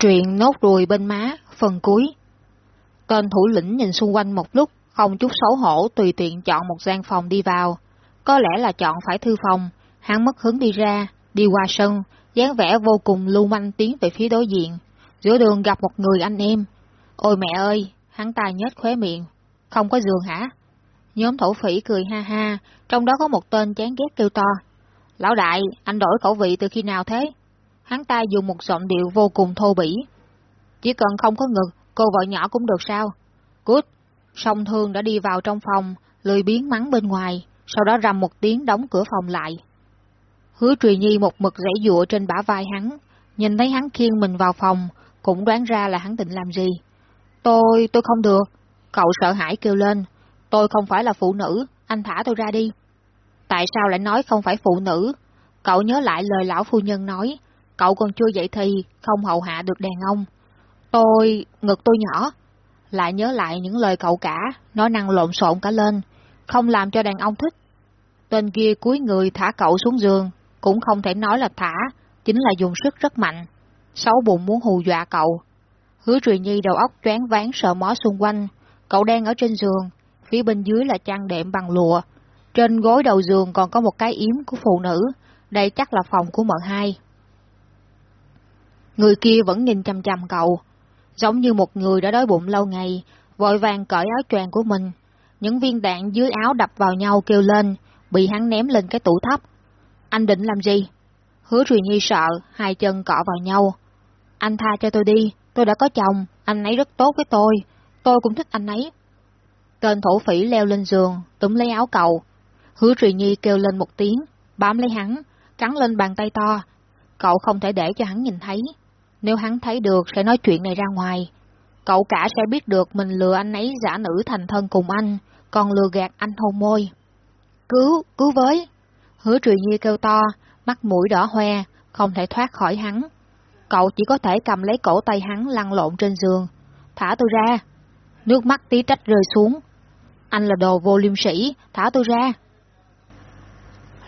Truyện nốt ruồi bên má, phần cuối. Tên thủ lĩnh nhìn xung quanh một lúc, không chút xấu hổ tùy tiện chọn một gian phòng đi vào. Có lẽ là chọn phải thư phòng, hắn mất hứng đi ra, đi qua sân, dáng vẻ vô cùng lưu manh tiến về phía đối diện. Giữa đường gặp một người anh em. Ôi mẹ ơi, hắn ta nhếch khóe miệng. Không có giường hả? Nhóm thổ phỉ cười ha ha, trong đó có một tên chán ghét kêu to. Lão đại, anh đổi khẩu vị từ khi nào thế? Hắn ta dùng một giọng điệu vô cùng thô bỉ. Chỉ cần không có ngực, cô vợ nhỏ cũng được sao? Cút! Song thương đã đi vào trong phòng, lười biến mắng bên ngoài, sau đó rầm một tiếng đóng cửa phòng lại. Hứa Trùy Nhi một mực rảy dụa trên bả vai hắn, nhìn thấy hắn khiêng mình vào phòng, cũng đoán ra là hắn định làm gì. Tôi, tôi không được. Cậu sợ hãi kêu lên, tôi không phải là phụ nữ, anh thả tôi ra đi. Tại sao lại nói không phải phụ nữ? Cậu nhớ lại lời lão phu nhân nói, cậu còn chưa dậy thì, không hậu hạ được đàn ông. Tôi, ngực tôi nhỏ. Lại nhớ lại những lời cậu cả, nói năng lộn xộn cả lên, không làm cho đàn ông thích. Tên kia cúi người thả cậu xuống giường, cũng không thể nói là thả, chính là dùng sức rất mạnh. Xấu bụng muốn hù dọa cậu. Hứa Trùy Nhi đầu óc choáng ván sợ mó xung quanh, cậu đang ở trên giường, phía bên dưới là chăn đệm bằng lụa. Trên gối đầu giường còn có một cái yếm của phụ nữ, đây chắc là phòng của mợ hai. Người kia vẫn nhìn chăm chăm cậu, giống như một người đã đói bụng lâu ngày, vội vàng cởi áo choàng của mình. Những viên đạn dưới áo đập vào nhau kêu lên, bị hắn ném lên cái tủ thấp. Anh định làm gì? Hứa Truyền Nhi sợ, hai chân cọ vào nhau. Anh tha cho tôi đi, tôi đã có chồng, anh ấy rất tốt với tôi, tôi cũng thích anh ấy. Tên thổ phỉ leo lên giường, túm lấy áo cậu. Hứa Truyền Nhi kêu lên một tiếng, bám lấy hắn, cắn lên bàn tay to. Cậu không thể để cho hắn nhìn thấy. Nếu hắn thấy được sẽ nói chuyện này ra ngoài. Cậu cả sẽ biết được mình lừa anh ấy giả nữ thành thân cùng anh, còn lừa gạt anh hôn môi. Cứu, cứu với! Hứa Truyền Nhi kêu to, mắt mũi đỏ hoe, không thể thoát khỏi hắn. Cậu chỉ có thể cầm lấy cổ tay hắn lăn lộn trên giường. Thả tôi ra! Nước mắt tí trách rơi xuống. Anh là đồ vô liêm sĩ, thả tôi ra!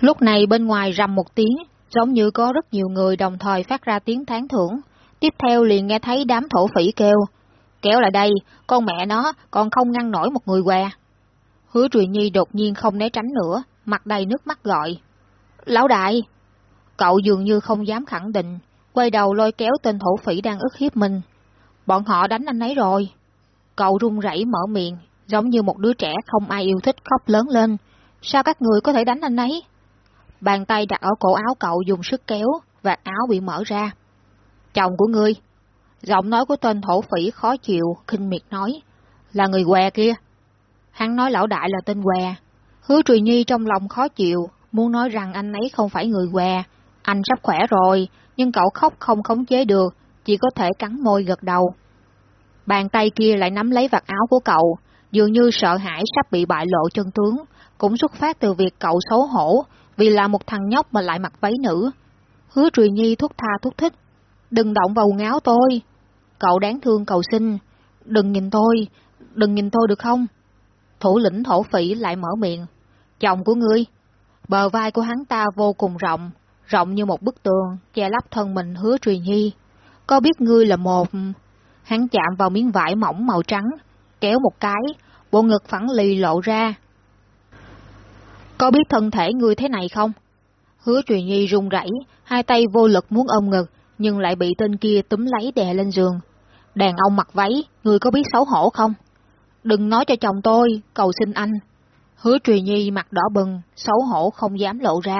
Lúc này bên ngoài rầm một tiếng, giống như có rất nhiều người đồng thời phát ra tiếng tán thưởng. Tiếp theo liền nghe thấy đám thổ phỉ kêu, kéo lại đây, con mẹ nó còn không ngăn nổi một người què. Hứa Truyền Nhi đột nhiên không né tránh nữa, mặt đầy nước mắt gọi. Lão đại! Cậu dường như không dám khẳng định, quay đầu lôi kéo tên thổ phỉ đang ức hiếp mình. Bọn họ đánh anh ấy rồi. Cậu run rẩy mở miệng, giống như một đứa trẻ không ai yêu thích khóc lớn lên. Sao các người có thể đánh anh ấy? Bàn tay đặt ở cổ áo cậu dùng sức kéo, vạt áo bị mở ra. Chồng của ngươi. Giọng nói của tên thổ phỉ khó chịu, khinh miệt nói. Là người què kia. Hắn nói lão đại là tên què. Hứa Trùy Nhi trong lòng khó chịu, muốn nói rằng anh ấy không phải người què. Anh sắp khỏe rồi, nhưng cậu khóc không khống chế được, chỉ có thể cắn môi gật đầu. Bàn tay kia lại nắm lấy vạt áo của cậu, dường như sợ hãi sắp bị bại lộ chân tướng, cũng xuất phát từ việc cậu xấu hổ, vì là một thằng nhóc mà lại mặc váy nữ. Hứa Trùy Nhi thúc tha thúc thích. Đừng động vào ngáo tôi. Cậu đáng thương cầu xin. Đừng nhìn tôi, đừng nhìn tôi được không? Thủ lĩnh thổ phỉ lại mở miệng. Chồng của ngươi. Bờ vai của hắn ta vô cùng rộng, rộng như một bức tường, che lấp thân mình hứa Trùy Nhi. Có biết ngươi là một... Hắn chạm vào miếng vải mỏng màu trắng, kéo một cái, bộ ngực phẳng lì lộ ra, có biết thân thể ngươi thế này không? Hứa truyền nhi run rẩy, hai tay vô lực muốn ôm ngực, nhưng lại bị tên kia túm lấy đè lên giường. Đàn ông mặc váy, người có biết xấu hổ không? Đừng nói cho chồng tôi, cầu xin anh. Hứa Trùy nhi mặt đỏ bừng, xấu hổ không dám lộ ra.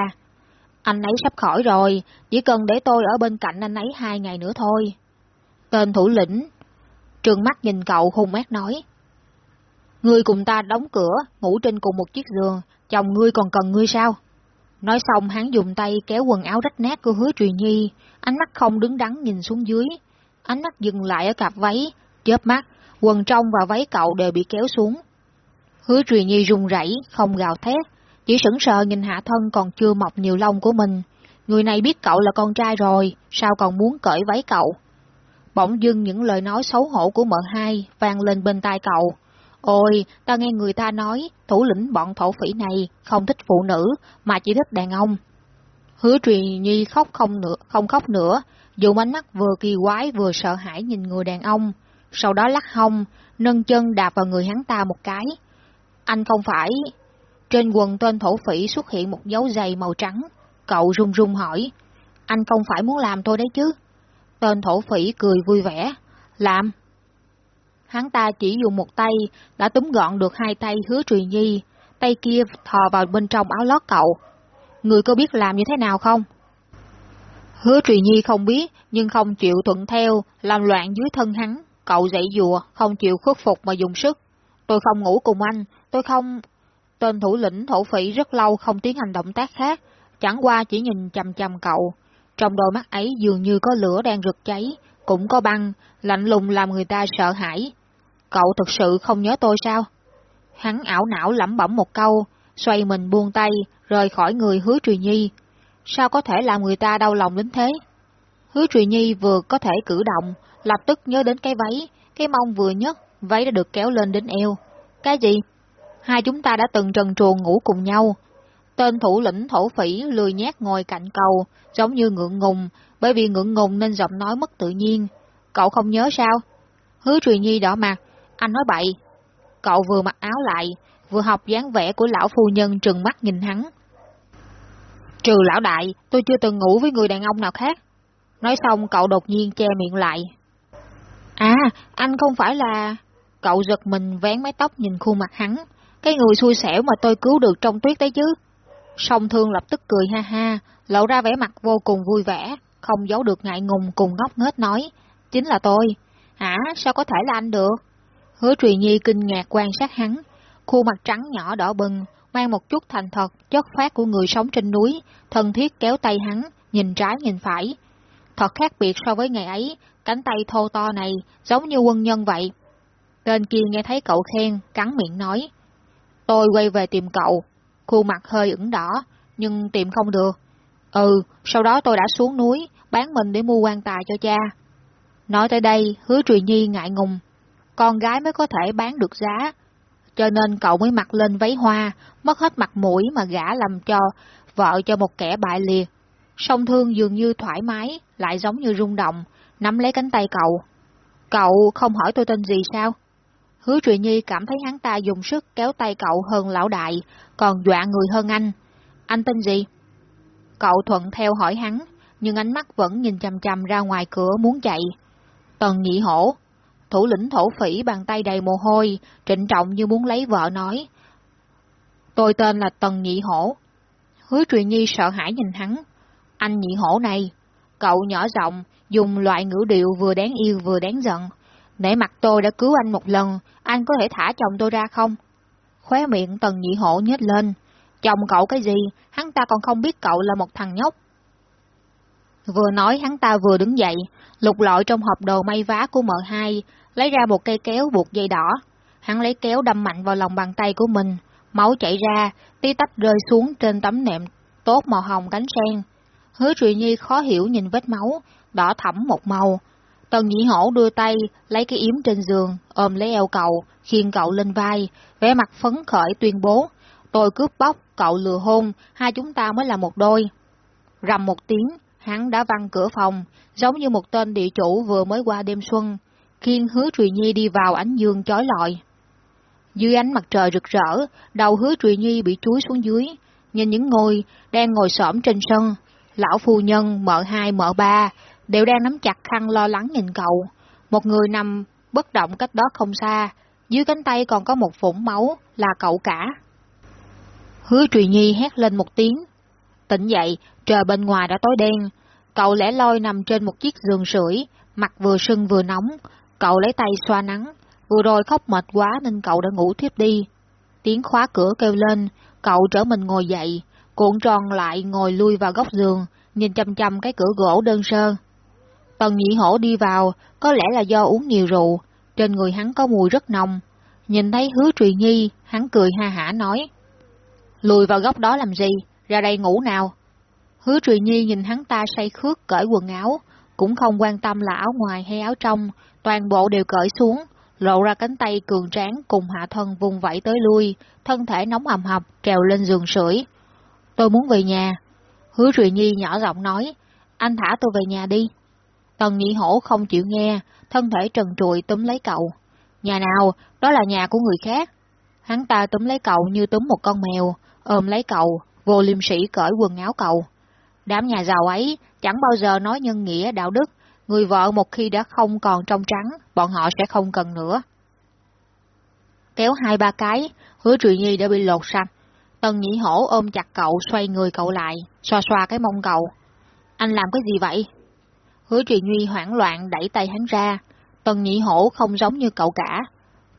Anh ấy sắp khỏi rồi, chỉ cần để tôi ở bên cạnh anh ấy hai ngày nữa thôi. Tên thủ lĩnh, trường mắt nhìn cậu hung ác nói. Ngươi cùng ta đóng cửa, ngủ trên cùng một chiếc giường, chồng ngươi còn cần ngươi sao? Nói xong hắn dùng tay kéo quần áo rách nát của hứa Trùy nhi, ánh mắt không đứng đắn nhìn xuống dưới. Ánh mắt dừng lại ở cặp váy, chớp mắt, quần trong và váy cậu đều bị kéo xuống. Hứa Trùy nhi run rẩy, không gào thét, chỉ sững sờ nhìn hạ thân còn chưa mọc nhiều lông của mình. Người này biết cậu là con trai rồi, sao còn muốn cởi váy cậu? Bỗng dưng những lời nói xấu hổ của mợ hai vang lên bên tai cậu, Ôi, ta nghe người ta nói, thủ lĩnh bọn thổ phỉ này không thích phụ nữ, mà chỉ thích đàn ông. Hứa truyền nhi khóc không nữa, không khóc nữa, dùng ánh mắt vừa kỳ quái vừa sợ hãi nhìn người đàn ông, sau đó lắc hông, nâng chân đạp vào người hắn ta một cái. Anh không phải... Trên quần tên thổ phỉ xuất hiện một dấu giày màu trắng, cậu run run hỏi, anh không phải muốn làm tôi đấy chứ? Tên thổ phỉ cười vui vẻ, làm. Hắn ta chỉ dùng một tay, đã túm gọn được hai tay hứa Trùy Nhi, tay kia thò vào bên trong áo lót cậu. Người có biết làm như thế nào không? Hứa Trùy Nhi không biết, nhưng không chịu thuận theo, làm loạn dưới thân hắn. Cậu dậy dùa, không chịu khuất phục mà dùng sức. Tôi không ngủ cùng anh, tôi không... Tên thủ lĩnh thổ phỉ rất lâu không tiến hành động tác khác, chẳng qua chỉ nhìn chầm chầm cậu. Trong đôi mắt ấy dường như có lửa đang rực cháy, cũng có băng, lạnh lùng làm người ta sợ hãi. Cậu thực sự không nhớ tôi sao? Hắn ảo não lẩm bẩm một câu, xoay mình buông tay, rời khỏi người hứa Trùy Nhi. Sao có thể làm người ta đau lòng đến thế? Hứa Trùy Nhi vừa có thể cử động, lập tức nhớ đến cái váy, cái mông vừa nhất, váy đã được kéo lên đến eo. Cái gì? Hai chúng ta đã từng trần truồng ngủ cùng nhau. Tên thủ lĩnh thổ phỉ lười nhát ngồi cạnh cầu, giống như ngượng ngùng, bởi vì ngượng ngùng nên giọng nói mất tự nhiên. Cậu không nhớ sao? Hứa Trùy Nhi đỏ mặt, anh nói bậy. Cậu vừa mặc áo lại, vừa học dáng vẻ của lão phu nhân trừng mắt nhìn hắn. Trừ lão đại, tôi chưa từng ngủ với người đàn ông nào khác. Nói xong cậu đột nhiên che miệng lại. À, anh không phải là... Cậu giật mình vén mái tóc nhìn khuôn mặt hắn. Cái người xui xẻo mà tôi cứu được trong tuyết đấy chứ. Song thương lập tức cười ha ha, lộ ra vẻ mặt vô cùng vui vẻ, không giấu được ngại ngùng cùng ngốc nghếch nói. Chính là tôi. Hả, sao có thể là anh được? Hứa Trùy Nhi kinh ngạc quan sát hắn, khuôn mặt trắng nhỏ đỏ bừng, mang một chút thành thật, chất phát của người sống trên núi, thân thiết kéo tay hắn, nhìn trái nhìn phải. Thật khác biệt so với ngày ấy, cánh tay thô to này giống như quân nhân vậy. Tên kia nghe thấy cậu khen, cắn miệng nói. Tôi quay về tìm cậu, khuôn mặt hơi ửng đỏ, nhưng tìm không được. Ừ, sau đó tôi đã xuống núi, bán mình để mua quan tài cho cha. Nói tới đây, hứa Trùy Nhi ngại ngùng. Con gái mới có thể bán được giá, cho nên cậu mới mặc lên váy hoa, mất hết mặt mũi mà gã làm cho vợ cho một kẻ bại liệt. Song thương dường như thoải mái, lại giống như rung động, nắm lấy cánh tay cậu. Cậu không hỏi tôi tên gì sao? Hứa Trụy Nhi cảm thấy hắn ta dùng sức kéo tay cậu hơn lão đại, còn dọa người hơn anh. Anh tên gì? Cậu thuận theo hỏi hắn, nhưng ánh mắt vẫn nhìn chằm chằm ra ngoài cửa muốn chạy. Tần nhị hổ, thủ lĩnh thổ phỉ bàn tay đầy mồ hôi, trịnh trọng như muốn lấy vợ nói. Tôi tên là Tần nhị hổ. Hứa truyền Nhi sợ hãi nhìn hắn. Anh nhị hổ này, cậu nhỏ giọng, dùng loại ngữ điệu vừa đáng yêu vừa đáng giận. Nể mặt tôi đã cứu anh một lần, anh có thể thả chồng tôi ra không? Khóe miệng tần nhị hổ nhếch lên. Chồng cậu cái gì, hắn ta còn không biết cậu là một thằng nhóc. Vừa nói hắn ta vừa đứng dậy, lục lọi trong hộp đồ may vá của mợ hai, lấy ra một cây kéo buộc dây đỏ. Hắn lấy kéo đâm mạnh vào lòng bàn tay của mình, máu chảy ra, tí tách rơi xuống trên tấm nệm tốt màu hồng cánh sen. Hứa Trùy Nhi khó hiểu nhìn vết máu, đỏ thẫm một màu, Tần nhị hổ đưa tay, lấy cái yếm trên giường, ôm lấy eo cậu, khiêng cậu lên vai, vẻ mặt phấn khởi tuyên bố. Tôi cướp bóc, cậu lừa hôn, hai chúng ta mới là một đôi. Rầm một tiếng, hắn đã văng cửa phòng, giống như một tên địa chủ vừa mới qua đêm xuân, khiêng hứa Trùy Nhi đi vào ánh dương chói lọi. Dưới ánh mặt trời rực rỡ, đầu hứa Trùy Nhi bị chuối xuống dưới, nhìn những ngôi đang ngồi xổm trên sân, lão phu nhân, mợ hai, mợ ba, đều đang nắm chặt khăn lo lắng nhìn cậu. Một người nằm bất động cách đó không xa, dưới cánh tay còn có một vũng máu, là cậu cả. Hứa Trùy Nhi hét lên một tiếng. Tỉnh dậy, trời bên ngoài đã tối đen. Cậu lẻ loi nằm trên một chiếc giường sưởi, mặt vừa sưng vừa nóng. Cậu lấy tay xoa nắng, vừa rồi khóc mệt quá nên cậu đã ngủ thiếp đi. Tiếng khóa cửa kêu lên, cậu trở mình ngồi dậy, cuộn tròn lại ngồi lui vào góc giường, nhìn chăm chăm cái cửa gỗ đơn sơ. Tần nhị hổ đi vào, có lẽ là do uống nhiều rượu, trên người hắn có mùi rất nồng. Nhìn thấy hứa trùy nhi, hắn cười ha hả nói. Lùi vào góc đó làm gì, ra đây ngủ nào. Hứa trùy nhi nhìn hắn ta say khước cởi quần áo, cũng không quan tâm là áo ngoài hay áo trong, toàn bộ đều cởi xuống, lộ ra cánh tay cường tráng cùng hạ thân vùng vẫy tới lui, thân thể nóng hầm hập trèo lên giường sưởi. Tôi muốn về nhà. Hứa Trụy Nhi nhỏ giọng nói, anh thả tôi về nhà đi. Tần nhị hổ không chịu nghe, thân thể trần trụi túm lấy cậu. Nhà nào, đó là nhà của người khác. Hắn ta túm lấy cậu như túm một con mèo, ôm lấy cậu, vô liêm sĩ cởi quần áo cậu. Đám nhà giàu ấy chẳng bao giờ nói nhân nghĩa đạo đức, người vợ một khi đã không còn trong trắng, bọn họ sẽ không cần nữa. Kéo hai ba cái, hứa Trụy Nhi đã bị lột sạch. Tần nhị hổ ôm chặt cậu, xoay người cậu lại, xoa xoa cái mông cậu. Anh làm cái gì vậy? Hứa Trụy Nhi hoảng loạn đẩy tay hắn ra. Tần nhị hổ không giống như cậu cả.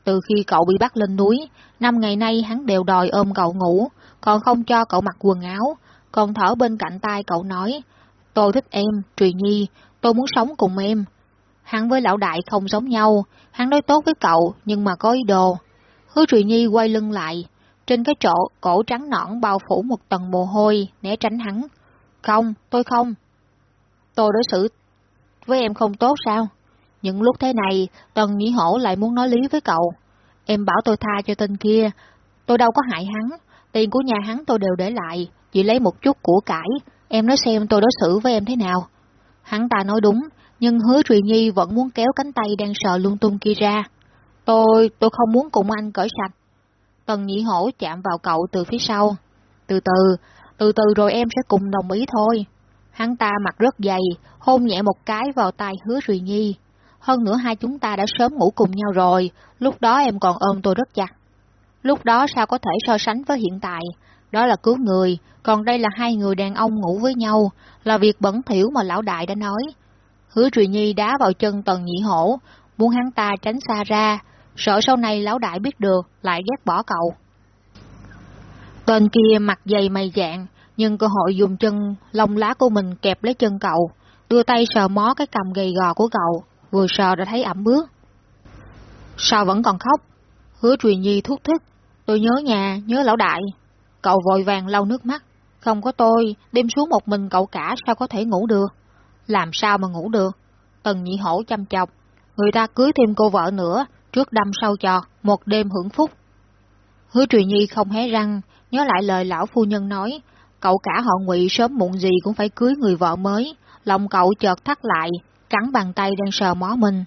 Từ khi cậu bị bắt lên núi, năm ngày nay hắn đều đòi ôm cậu ngủ, còn không cho cậu mặc quần áo, còn thở bên cạnh tai cậu nói, tôi thích em, Trùy Nhi, tôi muốn sống cùng em. Hắn với lão đại không giống nhau, hắn nói tốt với cậu, nhưng mà có ý đồ. Hứa Trùy Nhi quay lưng lại, trên cái chỗ cổ trắng nõn bao phủ một tầng mồ hôi, né tránh hắn. Không, tôi không. Tôi đối xử với em không tốt sao? Những lúc thế này, Tần Nhĩ Hổ lại muốn nói lý với cậu. Em bảo tôi tha cho tên kia, tôi đâu có hại hắn, tiền của nhà hắn tôi đều để lại, chỉ lấy một chút của cải, em nói xem tôi đối xử với em thế nào. Hắn ta nói đúng, nhưng hứa Trùy Nhi vẫn muốn kéo cánh tay đang sờ lung tung kia ra. Tôi, tôi không muốn cùng anh cởi sạch. Tần nhị hổ chạm vào cậu từ phía sau. Từ từ, từ từ rồi em sẽ cùng đồng ý thôi. Hắn ta mặt rất dày, hôn nhẹ một cái vào tay hứa Trùy Nhi. Hơn nữa hai chúng ta đã sớm ngủ cùng nhau rồi, lúc đó em còn ôm tôi rất chặt. Lúc đó sao có thể so sánh với hiện tại, đó là cứu người, còn đây là hai người đàn ông ngủ với nhau, là việc bẩn thỉu mà lão đại đã nói. Hứa Trùy Nhi đá vào chân tần nhị hổ, muốn hắn ta tránh xa ra, sợ sau này lão đại biết được, lại ghét bỏ cậu. Tên kia mặt dày mày dạng, nhưng cơ hội dùng chân lông lá của mình kẹp lấy chân cậu, đưa tay sờ mó cái cầm gầy gò của cậu, vừa sờ đã thấy ẩm bước. Sao vẫn còn khóc? Hứa Truyền Nhi thúc thích, tôi nhớ nhà, nhớ lão đại. Cậu vội vàng lau nước mắt, không có tôi, đêm xuống một mình cậu cả sao có thể ngủ được? Làm sao mà ngủ được? Tần nhị hổ chăm chọc, người ta cưới thêm cô vợ nữa, trước đâm sau trò, một đêm hưởng phúc. Hứa Truyền Nhi không hé răng, nhớ lại lời lão phu nhân nói, cậu cả họ ngụy sớm muộn gì cũng phải cưới người vợ mới, lòng cậu chợt thắt lại, cắn bàn tay đang sờ mó mình.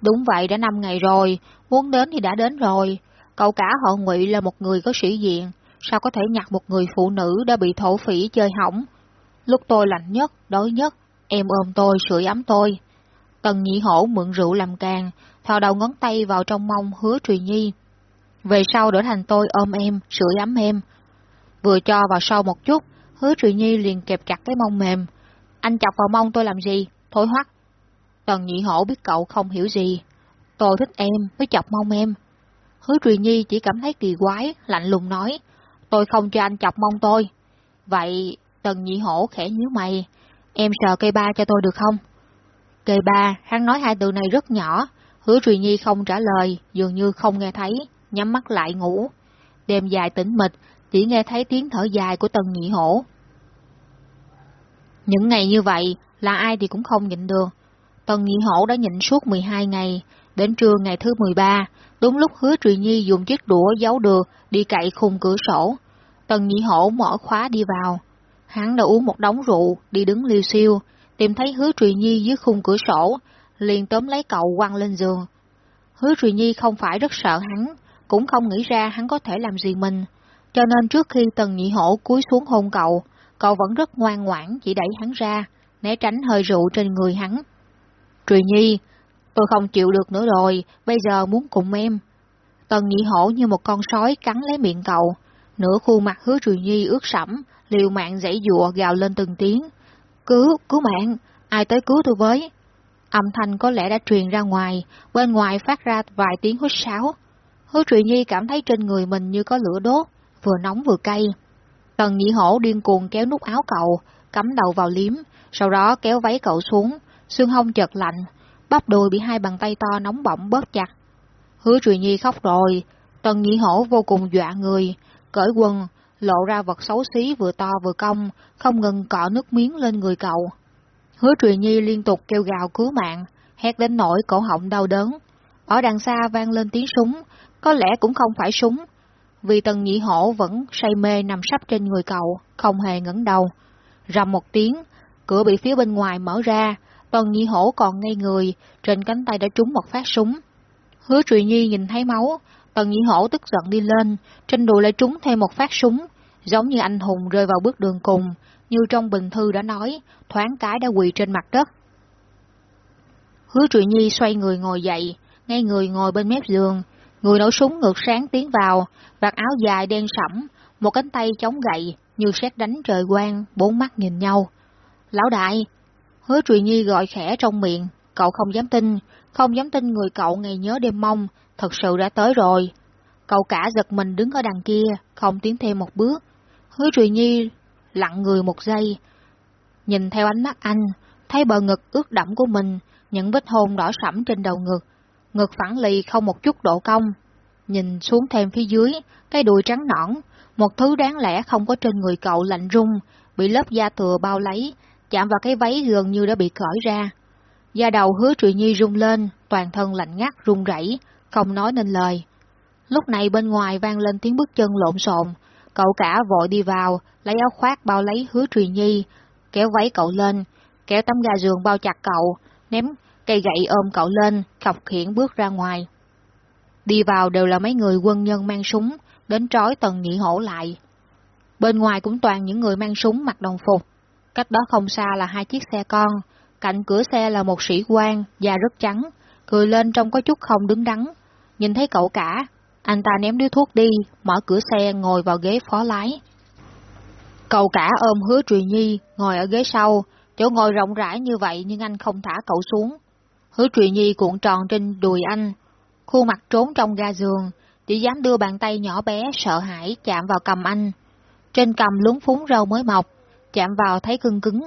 Đúng vậy đã năm ngày rồi, muốn đến thì đã đến rồi. Cậu cả họ ngụy là một người có sĩ diện, sao có thể nhặt một người phụ nữ đã bị thổ phỉ chơi hỏng. Lúc tôi lạnh nhất, đói nhất, em ôm tôi, sưởi ấm tôi. Tần nhị hổ mượn rượu làm càng, thò đầu ngón tay vào trong mông hứa Trùy Nhi. Về sau đổi thành tôi ôm em, sưởi ấm em. Vừa cho vào sau một chút, hứa Trùy Nhi liền kẹp chặt cái mông mềm. Anh chọc vào mông tôi làm gì? Thôi hoắc. Tần nhị hổ biết cậu không hiểu gì. Tôi thích em, mới chọc mông em. Hứa Trùy Nhi chỉ cảm thấy kỳ quái, lạnh lùng nói. Tôi không cho anh chọc mông tôi. Vậy, tần nhị hổ khẽ nhíu mày. Em sờ cây ba cho tôi được không? Cây ba, hắn nói hai từ này rất nhỏ. Hứa Trùy Nhi không trả lời, dường như không nghe thấy, nhắm mắt lại ngủ. Đêm dài tĩnh mịch, chỉ nghe thấy tiếng thở dài của tần nhị hổ. Những ngày như vậy, là ai thì cũng không nhịn được. Tần Nhị Hổ đã nhịn suốt 12 ngày, đến trưa ngày thứ 13, đúng lúc hứa Trùy Nhi dùng chiếc đũa giấu được đi cậy khung cửa sổ. Tần Nhị Hổ mở khóa đi vào. Hắn đã uống một đống rượu, đi đứng liêu siêu, tìm thấy hứa Trùy Nhi dưới khung cửa sổ, liền tóm lấy cậu quăng lên giường. Hứa Trùy Nhi không phải rất sợ hắn, cũng không nghĩ ra hắn có thể làm gì mình, cho nên trước khi Tần Nhị Hổ cúi xuống hôn cậu, cậu vẫn rất ngoan ngoãn chỉ đẩy hắn ra, né tránh hơi rượu trên người hắn. Trùy Nhi, tôi không chịu được nữa rồi, bây giờ muốn cùng em. Tần nhị hổ như một con sói cắn lấy miệng cậu, nửa khuôn mặt hứa Trùy Nhi ướt sẫm, liều mạng dãy dụa gào lên từng tiếng. Cứu, cứu mạng, ai tới cứu tôi với? Âm thanh có lẽ đã truyền ra ngoài, bên ngoài phát ra vài tiếng hút sáo. Hứa trùy Nhi cảm thấy trên người mình như có lửa đốt, vừa nóng vừa cay. Tần nhị hổ điên cuồng kéo nút áo cậu, cắm đầu vào liếm, sau đó kéo váy cậu xuống, xương hông chợt lạnh, bắp đùi bị hai bàn tay to nóng bỏng bớt chặt. Hứa Trùy Nhi khóc rồi, Tần Nhĩ Hổ vô cùng dọa người, cởi quần, lộ ra vật xấu xí vừa to vừa cong, không ngừng cọ nước miếng lên người cậu. Hứa Trùy Nhi liên tục kêu gào cứu mạng, hét đến nỗi cổ họng đau đớn. Ở đằng xa vang lên tiếng súng, có lẽ cũng không phải súng, vì Tần Nhĩ Hổ vẫn say mê nằm sắp trên người cậu, không hề ngẩng đầu. Rầm một tiếng, cửa bị phía bên ngoài mở ra, Tần Nhị Hổ còn ngây người, trên cánh tay đã trúng một phát súng. Hứa Trụy Nhi nhìn thấy máu, Tần Nhị Hổ tức giận đi lên, trên đùi lại trúng thêm một phát súng, giống như anh hùng rơi vào bước đường cùng, như trong bình thư đã nói, thoáng cái đã quỳ trên mặt đất. Hứa Trụy Nhi xoay người ngồi dậy, ngay người ngồi bên mép giường, người nổ súng ngược sáng tiến vào, vạt áo dài đen sẫm, một cánh tay chống gậy, như xét đánh trời quang, bốn mắt nhìn nhau. Lão đại, hứa Trụy Nhi gọi khẽ trong miệng, cậu không dám tin, không dám tin người cậu ngày nhớ đêm mong, thật sự đã tới rồi. Cậu cả giật mình đứng ở đằng kia, không tiến thêm một bước. Hứa truyền Nhi lặng người một giây, nhìn theo ánh mắt anh, thấy bờ ngực ướt đẫm của mình, những vết hôn đỏ sẫm trên đầu ngực, ngực phẳng lì không một chút độ cong. Nhìn xuống thêm phía dưới, cái đùi trắng nõn, một thứ đáng lẽ không có trên người cậu lạnh rung, bị lớp da thừa bao lấy, chạm vào cái váy gần như đã bị cởi ra. Da đầu hứa Trụy Nhi rung lên, toàn thân lạnh ngắt run rẩy, không nói nên lời. Lúc này bên ngoài vang lên tiếng bước chân lộn xộn, cậu cả vội đi vào, lấy áo khoác bao lấy hứa Trụy Nhi, kéo váy cậu lên, kéo tấm ga giường bao chặt cậu, ném cây gậy ôm cậu lên, khọc khiển bước ra ngoài. Đi vào đều là mấy người quân nhân mang súng, đến trói tần nhị hổ lại. Bên ngoài cũng toàn những người mang súng mặc đồng phục. Cách đó không xa là hai chiếc xe con, cạnh cửa xe là một sĩ quan, da rất trắng, cười lên trông có chút không đứng đắn. Nhìn thấy cậu cả, anh ta ném điếu thuốc đi, mở cửa xe ngồi vào ghế phó lái. Cậu cả ôm hứa Trùy Nhi, ngồi ở ghế sau, chỗ ngồi rộng rãi như vậy nhưng anh không thả cậu xuống. Hứa Trùy Nhi cuộn tròn trên đùi anh, khuôn mặt trốn trong ga giường, chỉ dám đưa bàn tay nhỏ bé sợ hãi chạm vào cầm anh. Trên cầm lúng phúng râu mới mọc, chạm vào thấy cưng cứng.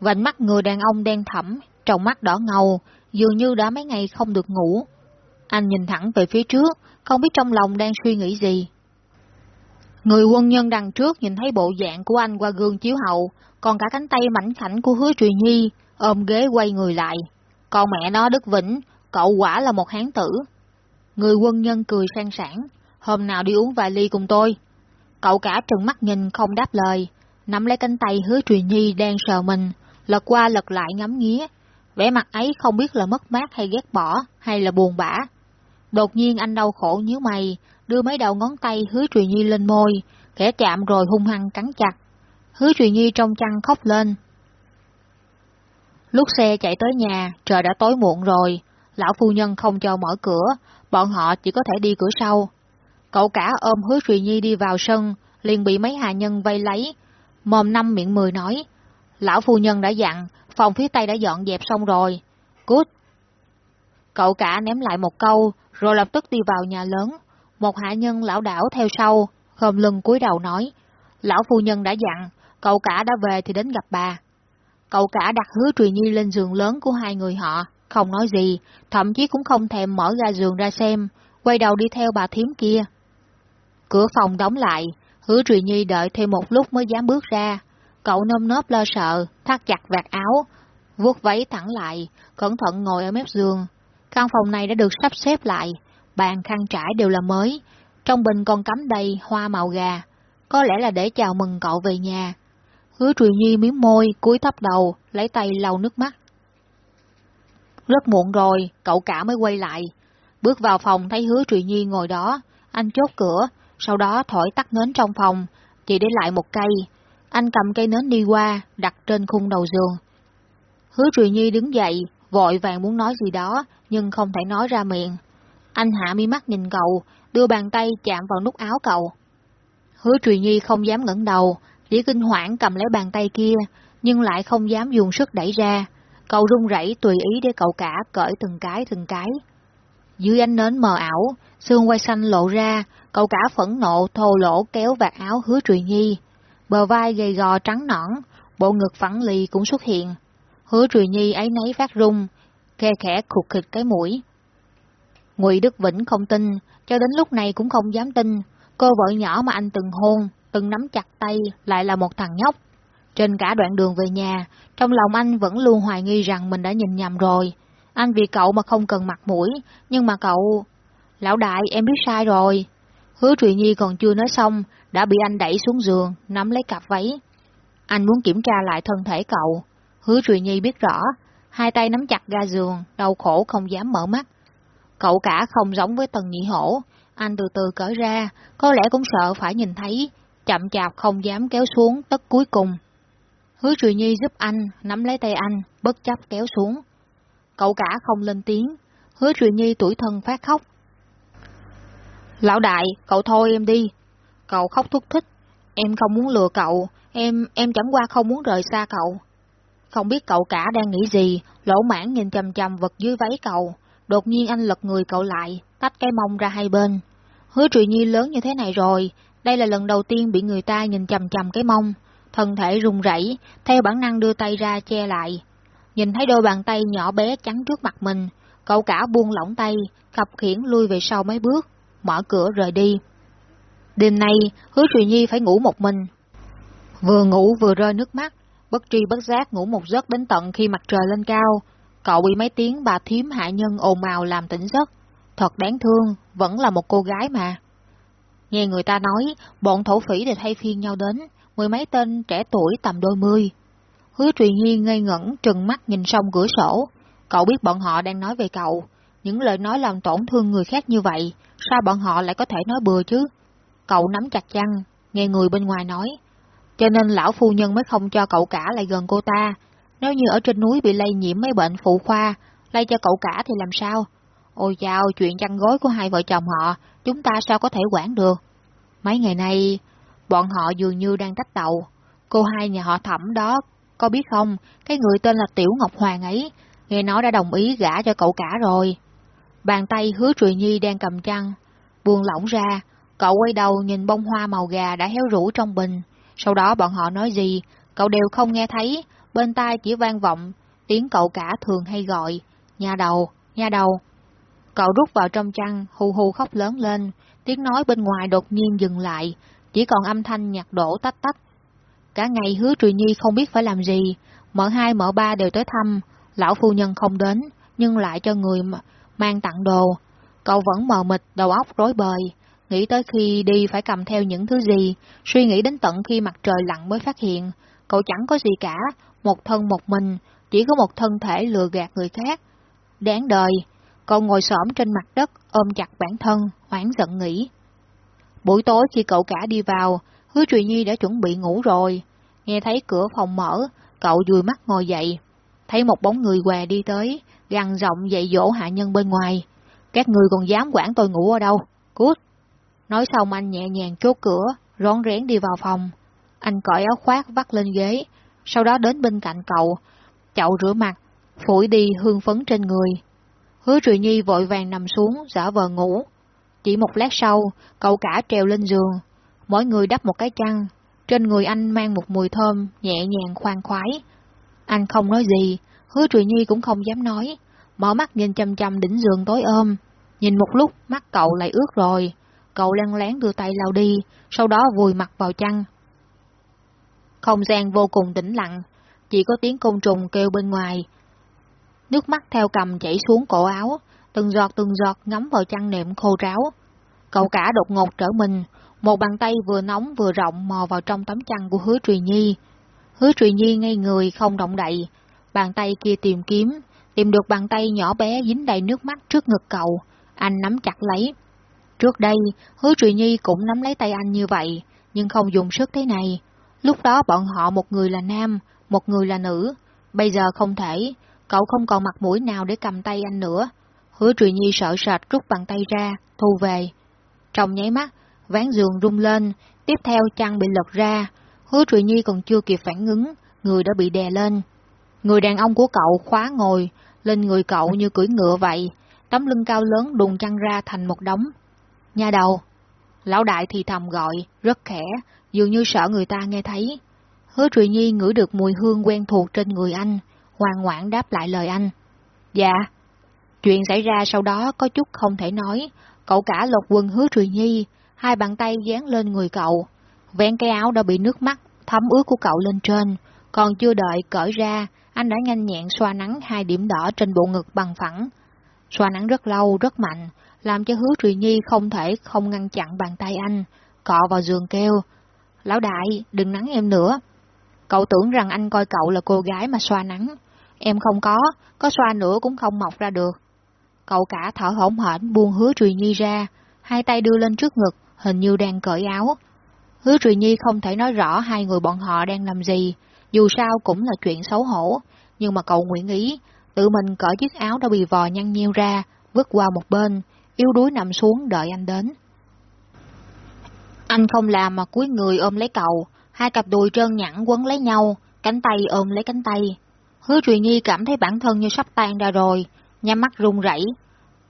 Vành mắt người đàn ông đen thẳm, trong mắt đỏ ngầu, dường như đã mấy ngày không được ngủ. Anh nhìn thẳng về phía trước, không biết trong lòng đang suy nghĩ gì. Người quân nhân đằng trước nhìn thấy bộ dạng của anh qua gương chiếu hậu, còn cả cánh tay mảnh khảnh của hứa trùy nhi, ôm ghế quay người lại. Con mẹ nó Đức Vĩnh, cậu quả là một hán tử. Người quân nhân cười sang sảng, hôm nào đi uống vài ly cùng tôi. Cậu cả trừng mắt nhìn không đáp lời, nắm lấy cánh tay hứa truyền nhi đang sờ mình, lật qua lật lại ngắm nghía, vẻ mặt ấy không biết là mất mát hay ghét bỏ, hay là buồn bã. Đột nhiên anh đau khổ nhíu mày, đưa mấy đầu ngón tay hứa Trùy Nhi lên môi, kẻ chạm rồi hung hăng cắn chặt. Hứa Trùy Nhi trong chăn khóc lên. Lúc xe chạy tới nhà, trời đã tối muộn rồi, lão phu nhân không cho mở cửa, bọn họ chỉ có thể đi cửa sau. Cậu cả ôm hứa Trùy Nhi đi vào sân, liền bị mấy hà nhân vây lấy, mồm năm miệng mười nói. Lão phu nhân đã dặn, phòng phía tây đã dọn dẹp xong rồi. Cút! Cậu cả ném lại một câu, rồi lập tức đi vào nhà lớn. Một hạ nhân lão đảo theo sau, khom lưng cúi đầu nói. Lão phu nhân đã dặn, cậu cả đã về thì đến gặp bà. Cậu cả đặt hứa Trùy Nhi lên giường lớn của hai người họ, không nói gì, thậm chí cũng không thèm mở ra giường ra xem, quay đầu đi theo bà thím kia. Cửa phòng đóng lại, hứa Trùy Nhi đợi thêm một lúc mới dám bước ra, Cậu nôm nớp lo sợ, thắt chặt vạt áo, vuốt váy thẳng lại, cẩn thận ngồi ở mép giường. Căn phòng này đã được sắp xếp lại, bàn khăn trải đều là mới, trong bình còn cắm đầy hoa màu gà, có lẽ là để chào mừng cậu về nhà. Hứa Trùy Nhi miếm môi, cúi thấp đầu, lấy tay lau nước mắt. Rất muộn rồi, cậu cả mới quay lại. Bước vào phòng thấy hứa Trùy Nhi ngồi đó, anh chốt cửa, sau đó thổi tắt nến trong phòng, chỉ để lại một cây, anh cầm cây nến đi qua, đặt trên khung đầu giường. Hứa Trùy Nhi đứng dậy, vội vàng muốn nói gì đó, nhưng không thể nói ra miệng. Anh hạ mi mắt nhìn cậu, đưa bàn tay chạm vào nút áo cậu. Hứa Trùy Nhi không dám ngẩng đầu, chỉ kinh hoảng cầm lấy bàn tay kia, nhưng lại không dám dùng sức đẩy ra. Cậu run rẩy tùy ý để cậu cả cởi từng cái từng cái. Dưới ánh nến mờ ảo, xương quay xanh lộ ra, cậu cả phẫn nộ thô lỗ kéo vạt áo hứa Trùy Nhi, bờ vai gầy gò trắng nõn, bộ ngực phẳng lì cũng xuất hiện. Hứa Trùy Nhi ấy nấy phát rung, khe khẽ khục khịch cái mũi. Ngụy Đức Vĩnh không tin, cho đến lúc này cũng không dám tin, cô vợ nhỏ mà anh từng hôn, từng nắm chặt tay lại là một thằng nhóc. Trên cả đoạn đường về nhà, trong lòng anh vẫn luôn hoài nghi rằng mình đã nhìn nhầm rồi. Anh vì cậu mà không cần mặt mũi, nhưng mà cậu... Lão đại, em biết sai rồi. Hứa Trụy Nhi còn chưa nói xong, đã bị anh đẩy xuống giường, nắm lấy cặp váy. Anh muốn kiểm tra lại thân thể cậu. Hứa Trụy Nhi biết rõ, hai tay nắm chặt ga giường, đau khổ không dám mở mắt. Cậu cả không giống với tần nhị hổ, anh từ từ cởi ra, có lẽ cũng sợ phải nhìn thấy, chậm chạp không dám kéo xuống tất cuối cùng. Hứa Trùy Nhi giúp anh, nắm lấy tay anh, bất chấp kéo xuống. Cậu cả không lên tiếng, hứa Trùy Nhi tuổi thân phát khóc. Lão đại, cậu thôi em đi. Cậu khóc thúc thích, em không muốn lừa cậu, em em chẳng qua không muốn rời xa cậu. Không biết cậu cả đang nghĩ gì, lỗ mãn nhìn chầm chầm vật dưới váy cậu, đột nhiên anh lật người cậu lại, tách cái mông ra hai bên. Hứa Trùy Nhi lớn như thế này rồi, đây là lần đầu tiên bị người ta nhìn chầm chầm cái mông, thân thể run rẩy, theo bản năng đưa tay ra che lại. Nhìn thấy đôi bàn tay nhỏ bé trắng trước mặt mình, cậu cả buông lỏng tay, khập khiển lui về sau mấy bước, mở cửa rời đi. Đêm nay, hứa Trùy Nhi phải ngủ một mình. Vừa ngủ vừa rơi nước mắt, bất tri bất giác ngủ một giấc đến tận khi mặt trời lên cao, cậu bị mấy tiếng bà thím hạ nhân ồn ào làm tỉnh giấc. Thật đáng thương, vẫn là một cô gái mà. Nghe người ta nói, bọn thổ phỉ đều thay phiên nhau đến, mười mấy tên trẻ tuổi tầm đôi mươi. Hứa truyền Nhi ngây ngẩn trừng mắt nhìn sông cửa sổ. Cậu biết bọn họ đang nói về cậu. Những lời nói làm tổn thương người khác như vậy, sao bọn họ lại có thể nói bừa chứ? Cậu nắm chặt chăn, nghe người bên ngoài nói. Cho nên lão phu nhân mới không cho cậu cả lại gần cô ta. Nếu như ở trên núi bị lây nhiễm mấy bệnh phụ khoa, lây cho cậu cả thì làm sao? Ôi chào, chuyện chăn gối của hai vợ chồng họ, chúng ta sao có thể quản được? Mấy ngày nay, bọn họ dường như đang tách đầu. Cô hai nhà họ thẩm đó, có biết không, cái người tên là Tiểu Ngọc Hoàng ấy, nghe nói đã đồng ý gả cho cậu cả rồi. Bàn tay hứa Trùy Nhi đang cầm chăn, buông lỏng ra, cậu quay đầu nhìn bông hoa màu gà đã héo rũ trong bình. Sau đó bọn họ nói gì, cậu đều không nghe thấy, bên tai chỉ vang vọng, tiếng cậu cả thường hay gọi, nha đầu, nha đầu. Cậu rút vào trong chăn, hù hù khóc lớn lên, tiếng nói bên ngoài đột nhiên dừng lại, chỉ còn âm thanh nhạc đổ tách tách. Cả ngày hứa Trùy Nhi không biết phải làm gì, mợ hai mợ ba đều tới thăm, lão phu nhân không đến, nhưng lại cho người mang tặng đồ. Cậu vẫn mờ mịt, đầu óc rối bời, nghĩ tới khi đi phải cầm theo những thứ gì, suy nghĩ đến tận khi mặt trời lặn mới phát hiện, cậu chẳng có gì cả, một thân một mình, chỉ có một thân thể lừa gạt người khác. Đáng đời, Cậu ngồi xổm trên mặt đất, ôm chặt bản thân, hoảng giận nghĩ. Buổi tối khi cậu cả đi vào, hứa Trùy Nhi đã chuẩn bị ngủ rồi. Nghe thấy cửa phòng mở, cậu dùi mắt ngồi dậy. Thấy một bóng người què đi tới, gằn giọng dạy dỗ hạ nhân bên ngoài. Các người còn dám quản tôi ngủ ở đâu? Cút! Nói xong anh nhẹ nhàng chốt cửa, rón rén đi vào phòng. Anh cởi áo khoác vắt lên ghế, sau đó đến bên cạnh cậu, chậu rửa mặt, phủi đi hương phấn trên người, Hứa Trùy Nhi vội vàng nằm xuống, giả vờ ngủ. Chỉ một lát sau, cậu cả trèo lên giường. Mỗi người đắp một cái chăn. Trên người anh mang một mùi thơm, nhẹ nhàng khoan khoái. Anh không nói gì, hứa Trùy Nhi cũng không dám nói. Mở mắt nhìn chăm chăm đỉnh giường tối ôm. Nhìn một lúc, mắt cậu lại ướt rồi. Cậu lăn lén đưa tay lau đi, sau đó vùi mặt vào chăn. Không gian vô cùng tĩnh lặng, chỉ có tiếng côn trùng kêu bên ngoài, nước mắt theo cầm chảy xuống cổ áo, từng giọt từng giọt ngắm vào chăn nệm khô ráo. Cậu cả đột ngột trở mình, một bàn tay vừa nóng vừa rộng mò vào trong tấm chăn của hứa Trùy Nhi. Hứa Trùy Nhi ngay người không động đậy, bàn tay kia tìm kiếm, tìm được bàn tay nhỏ bé dính đầy nước mắt trước ngực cậu, anh nắm chặt lấy. Trước đây, hứa Trụy Nhi cũng nắm lấy tay anh như vậy, nhưng không dùng sức thế này. Lúc đó bọn họ một người là nam, một người là nữ, bây giờ không thể, Cậu không còn mặt mũi nào để cầm tay anh nữa. Hứa Trụy Nhi sợ sệt rút bàn tay ra, thu về. Trong nháy mắt, ván giường rung lên, tiếp theo chăn bị lật ra. Hứa Trụy Nhi còn chưa kịp phản ứng, người đã bị đè lên. Người đàn ông của cậu khóa ngồi, lên người cậu như cưỡi ngựa vậy, tấm lưng cao lớn đùng chăn ra thành một đống. Nha đầu, lão đại thì thầm gọi, rất khẽ, dường như sợ người ta nghe thấy. Hứa Trùy Nhi ngửi được mùi hương quen thuộc trên người anh, ngoan ngoãn đáp lại lời anh. Dạ. Chuyện xảy ra sau đó có chút không thể nói, cậu cả lột quần hứa Trùy Nhi, hai bàn tay dán lên người cậu. Vén cái áo đã bị nước mắt, thấm ướt của cậu lên trên, còn chưa đợi cởi ra, anh đã nhanh nhẹn xoa nắng hai điểm đỏ trên bộ ngực bằng phẳng. Xoa nắng rất lâu, rất mạnh, làm cho hứa Trùy Nhi không thể không ngăn chặn bàn tay anh, cọ vào giường kêu. Lão đại, đừng nắng em nữa. Cậu tưởng rằng anh coi cậu là cô gái mà xoa nắng, Em không có, có xoa nữa cũng không mọc ra được. Cậu cả thở hổn hển buông hứa Trùy Nhi ra, hai tay đưa lên trước ngực, hình như đang cởi áo. Hứa Trùy Nhi không thể nói rõ hai người bọn họ đang làm gì, dù sao cũng là chuyện xấu hổ, nhưng mà cậu nguyện ý, tự mình cởi chiếc áo đã bị vò nhăn nhiêu ra, vứt qua một bên, yếu đuối nằm xuống đợi anh đến. Anh không làm mà cúi người ôm lấy cậu, hai cặp đùi trơn nhẵn quấn lấy nhau, cánh tay ôm lấy cánh tay. Hứa Trùy Nhi cảm thấy bản thân như sắp tan ra rồi, nhắm mắt run rẩy.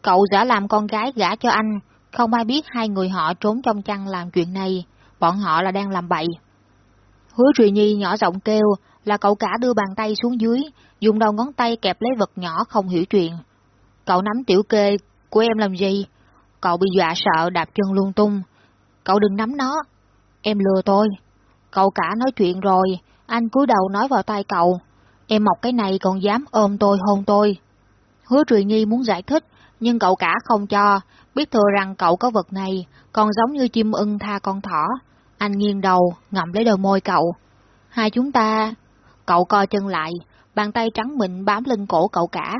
Cậu giả làm con gái gả cho anh, không ai biết hai người họ trốn trong chăn làm chuyện này, bọn họ là đang làm bậy. Hứa Trì Nhi nhỏ giọng kêu là cậu cả đưa bàn tay xuống dưới, dùng đầu ngón tay kẹp lấy vật nhỏ không hiểu chuyện. Cậu nắm tiểu kê của em làm gì? Cậu bị dọa sợ đạp chân lung tung. Cậu đừng nắm nó. Em lừa tôi. Cậu cả nói chuyện rồi, anh cúi đầu nói vào tay cậu. Em mọc cái này còn dám ôm tôi hôn tôi. Hứa Trùy Nhi muốn giải thích, nhưng cậu cả không cho, biết thừa rằng cậu có vật này, còn giống như chim ưng tha con thỏ. Anh nghiêng đầu, ngậm lấy đôi môi cậu. Hai chúng ta... Cậu co chân lại, bàn tay trắng mịn bám lên cổ cậu cả.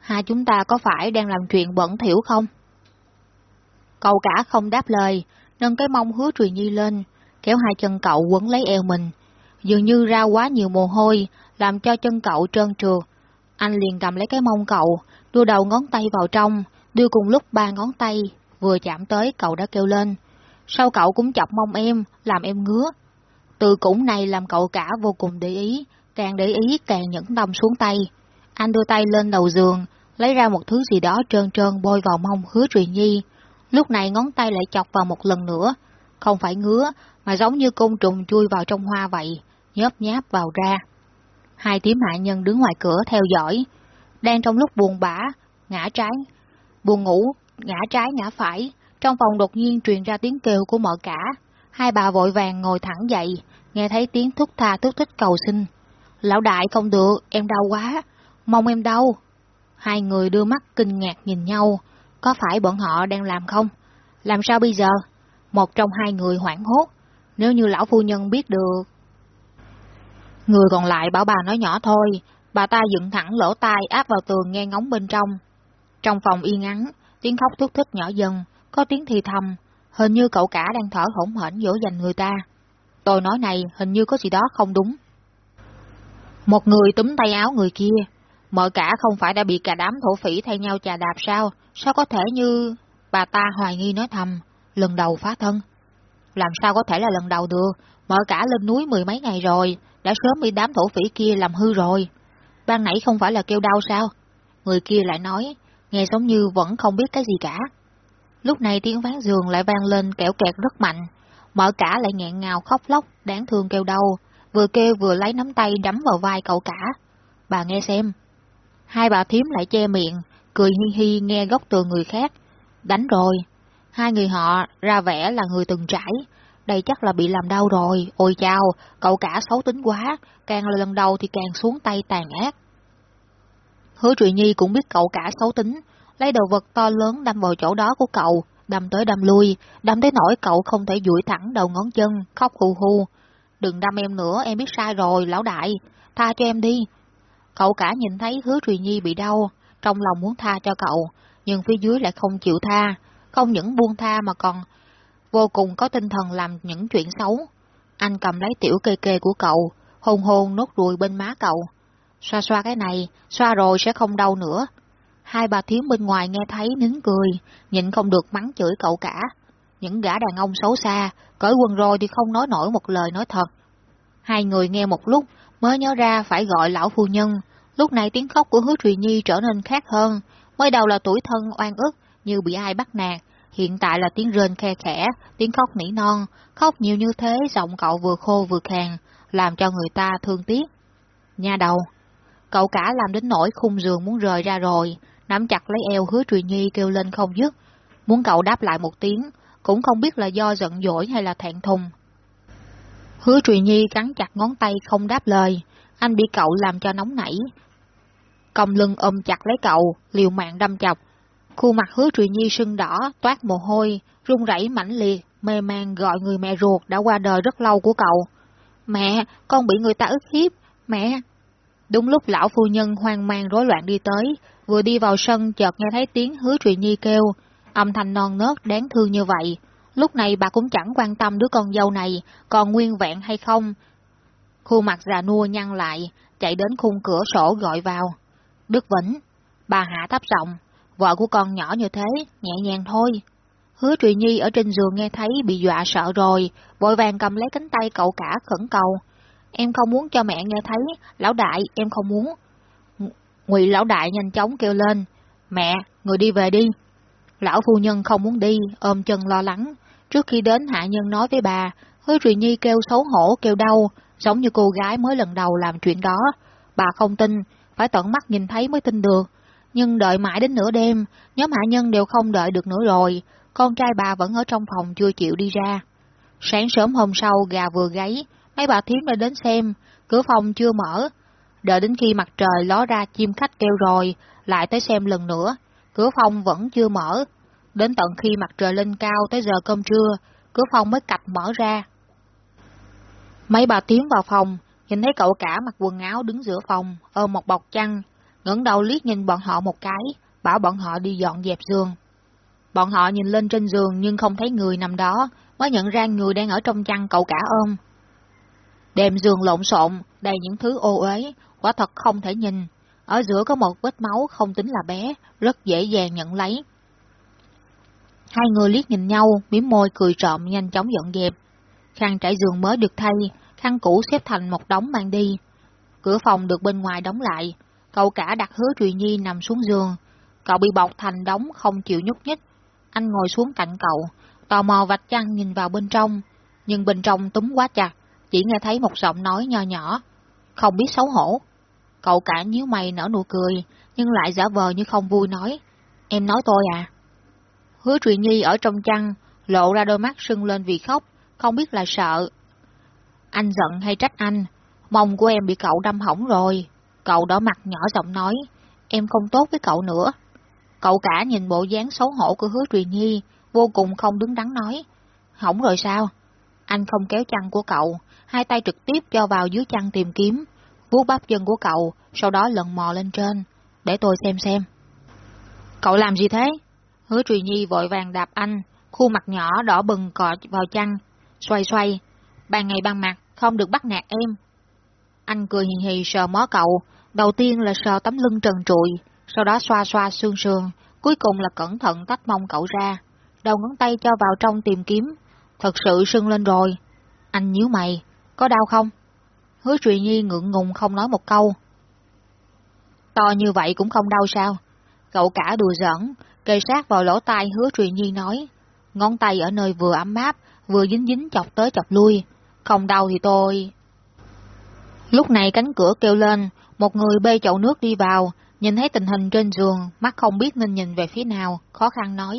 Hai chúng ta có phải đang làm chuyện bẩn thỉu không? Cậu cả không đáp lời, nâng cái mông hứa Trùy Nhi lên, kéo hai chân cậu quấn lấy eo mình. Dường như ra quá nhiều mồ hôi, làm cho chân cậu trơn trượt. Anh liền cầm lấy cái mông cậu, đưa đầu ngón tay vào trong, đưa cùng lúc ba ngón tay, vừa chạm tới cậu đã kêu lên. Sau cậu cũng chọc mông em, làm em ngứa. Từ cũng này làm cậu cả vô cùng để ý, càng để ý càng nhẫn tâm xuống tay. Anh đưa tay lên đầu giường, lấy ra một thứ gì đó trơn trơn bôi vào mông hứa truyền nhi. Lúc này ngón tay lại chọc vào một lần nữa, không phải ngứa, mà giống như côn trùng chui vào trong hoa vậy, nhớp nháp vào ra. Hai tím hạ nhân đứng ngoài cửa theo dõi, đang trong lúc buồn bã, ngã trái, buồn ngủ, ngã trái ngã phải, trong phòng đột nhiên truyền ra tiếng kêu của mợ cả. Hai bà vội vàng ngồi thẳng dậy, nghe thấy tiếng thúc tha thúc thích cầu xin. Lão đại không được, em đau quá, mong em đau. Hai người đưa mắt kinh ngạc nhìn nhau, có phải bọn họ đang làm không? Làm sao bây giờ? Một trong hai người hoảng hốt, nếu như lão phu nhân biết được. Người còn lại bảo bà nói nhỏ thôi, bà ta dựng thẳng lỗ tai áp vào tường nghe ngóng bên trong. Trong phòng yên ắng, tiếng khóc thúc thích nhỏ dần, có tiếng thì thầm, hình như cậu cả đang thở hổn hển dỗ dành người ta. Tôi nói này hình như có gì đó không đúng. Một người túm tay áo người kia, mợ cả không phải đã bị cả đám thổ phỉ thay nhau chà đạp sao, sao có thể như... Bà ta hoài nghi nói thầm, lần đầu phá thân. Làm sao có thể là lần đầu được, mợ cả lên núi mười mấy ngày rồi, đã sớm bị đám thổ phỉ kia làm hư rồi. Ban nãy không phải là kêu đau sao? Người kia lại nói, nghe giống như vẫn không biết cái gì cả. Lúc này tiếng ván giường lại vang lên kẹo kẹt rất mạnh, mở cả lại nghẹn ngào khóc lóc, đáng thương kêu đau, vừa kêu vừa lấy nắm tay đấm vào vai cậu cả. Bà nghe xem. Hai bà thím lại che miệng, cười hi hi nghe góc tường người khác. Đánh rồi. Hai người họ ra vẻ là người từng trải. Đây chắc là bị làm đau rồi. Ôi chao, cậu cả xấu tính quá, càng là lần đầu thì càng xuống tay tàn ác. Hứa Trụy Nhi cũng biết cậu cả xấu tính, lấy đồ vật to lớn đâm vào chỗ đó của cậu, đâm tới đâm lui, đâm tới nỗi cậu không thể duỗi thẳng đầu ngón chân, khóc hù hù. Đừng đâm em nữa, em biết sai rồi, lão đại, tha cho em đi. Cậu cả nhìn thấy hứa Trùy Nhi bị đau, trong lòng muốn tha cho cậu, nhưng phía dưới lại không chịu tha, không những buông tha mà còn vô cùng có tinh thần làm những chuyện xấu. Anh cầm lấy tiểu kê kê của cậu, hôn hôn nốt ruồi bên má cậu. Xoa xoa cái này, xoa rồi sẽ không đau nữa. Hai bà thiếu bên ngoài nghe thấy nín cười, nhịn không được mắng chửi cậu cả. Những gã đàn ông xấu xa, cởi quần rồi thì không nói nổi một lời nói thật. Hai người nghe một lúc mới nhớ ra phải gọi lão phu nhân. Lúc này tiếng khóc của hứa Trùy Nhi trở nên khác hơn. Mới đầu là tuổi thân oan ức như bị ai bắt nạt. Hiện tại là tiếng rên khe khẽ, tiếng khóc nỉ non. Khóc nhiều như thế giọng cậu vừa khô vừa khàn, làm cho người ta thương tiếc. Nha đầu, cậu cả làm đến nỗi khung giường muốn rời ra rồi, nắm chặt lấy eo hứa Trùy Nhi kêu lên không dứt. Muốn cậu đáp lại một tiếng, cũng không biết là do giận dỗi hay là thẹn thùng. Hứa Trùy Nhi cắn chặt ngón tay không đáp lời, anh bị cậu làm cho nóng nảy. Còng lưng ôm chặt lấy cậu, liều mạng đâm chọc. Khuôn mặt hứa Trùy Nhi sưng đỏ, toát mồ hôi, run rẩy mãnh liệt, mê man gọi người mẹ ruột đã qua đời rất lâu của cậu. Mẹ, con bị người ta ức hiếp, mẹ. Đúng lúc lão phu nhân hoang mang rối loạn đi tới, vừa đi vào sân chợt nghe thấy tiếng hứa trụy nhi kêu, âm thanh non nớt đáng thương như vậy. Lúc này bà cũng chẳng quan tâm đứa con dâu này còn nguyên vẹn hay không. Khuôn mặt già nua nhăn lại, chạy đến khung cửa sổ gọi vào. Đức Vĩnh, bà hạ thấp giọng, vợ của con nhỏ như thế, nhẹ nhàng thôi. Hứa Trụy Nhi ở trên giường nghe thấy bị dọa sợ rồi, vội vàng cầm lấy cánh tay cậu cả khẩn cầu. Em không muốn cho mẹ nghe thấy, lão đại, em không muốn. Ngụy lão đại nhanh chóng kêu lên, mẹ, người đi về đi. Lão phu nhân không muốn đi, ôm chân lo lắng. Trước khi đến hạ nhân nói với bà, hứa Trùy Nhi kêu xấu hổ, kêu đau, giống như cô gái mới lần đầu làm chuyện đó. Bà không tin, phải tận mắt nhìn thấy mới tin được. Nhưng đợi mãi đến nửa đêm, nhóm hạ nhân đều không đợi được nữa rồi, con trai bà vẫn ở trong phòng chưa chịu đi ra. Sáng sớm hôm sau gà vừa gáy, mấy bà thiếm đã đến xem, cửa phòng chưa mở. Đợi đến khi mặt trời ló ra chim khách kêu rồi, lại tới xem lần nữa, cửa phòng vẫn chưa mở. Đến tận khi mặt trời lên cao tới giờ cơm trưa, cửa phòng mới cạch mở ra. Mấy bà tiến vào phòng, nhìn thấy cậu cả mặc quần áo đứng giữa phòng, ôm một bọc chăn, ngẩng đầu liếc nhìn bọn họ một cái, bảo bọn họ đi dọn dẹp giường. Bọn họ nhìn lên trên giường nhưng không thấy người nằm đó, mới nhận ra người đang ở trong chăn cậu cả ôm. Đệm giường lộn xộn, đầy những thứ ô uế, quả thật không thể nhìn. Ở giữa có một vết máu không tính là bé, rất dễ dàng nhận lấy. Hai người liếc nhìn nhau, miếm môi cười trộm nhanh chóng dọn dẹp. Khăn trải giường mới được thay, khăn cũ xếp thành một đống mang đi. Cửa phòng được bên ngoài đóng lại, cậu cả đặt hứa Trùy Nhi nằm xuống giường. Cậu bị bọc thành đống không chịu nhúc nhích. Anh ngồi xuống cạnh cậu, tò mò vạch chăn nhìn vào bên trong, nhưng bên trong túm quá chặt, chỉ nghe thấy một giọng nói nho nhỏ, không biết xấu hổ. Cậu cả nhíu mày nở nụ cười, nhưng lại giả vờ như không vui nói, em nói tôi à. Hứa Trụy Nhi ở trong chăn, lộ ra đôi mắt sưng lên vì khóc, không biết là sợ. Anh giận hay trách anh, mông của em bị cậu đâm hỏng rồi. Cậu đỏ mặt nhỏ giọng nói, em không tốt với cậu nữa. Cậu cả nhìn bộ dáng xấu hổ của hứa Trụy Nhi, vô cùng không đứng đắn nói, hỏng rồi sao? Anh không kéo chăn của cậu, hai tay trực tiếp cho vào dưới chăn tìm kiếm, vuốt bắp chân của cậu, sau đó lần mò lên trên, để tôi xem xem. Cậu làm gì thế? Hứa Trùy Nhi vội vàng đạp anh, khuôn mặt nhỏ đỏ bừng cọ vào chăn, xoay xoay. Ban ngày ban mặt, không được bắt nạt em. Anh cười hì hì sờ mó cậu, đầu tiên là sờ tấm lưng trần trụi, sau đó xoa xoa xương sườn, cuối cùng là cẩn thận tách mông cậu ra, đầu ngón tay cho vào trong tìm kiếm, thật sự sưng lên rồi. Anh nhíu mày, có đau không? Hứa Trụy Nhi ngượng ngùng không nói một câu. To như vậy cũng không đau sao? Cậu cả đùa giỡn, kề sát vào lỗ tai hứa Trụy Nhi nói, ngón tay ở nơi vừa ấm áp, vừa dính dính chọc tới chọc lui. Không đau thì tôi... Lúc này cánh cửa kêu lên, một người bê chậu nước đi vào, nhìn thấy tình hình trên giường, mắt không biết nên nhìn về phía nào, khó khăn nói.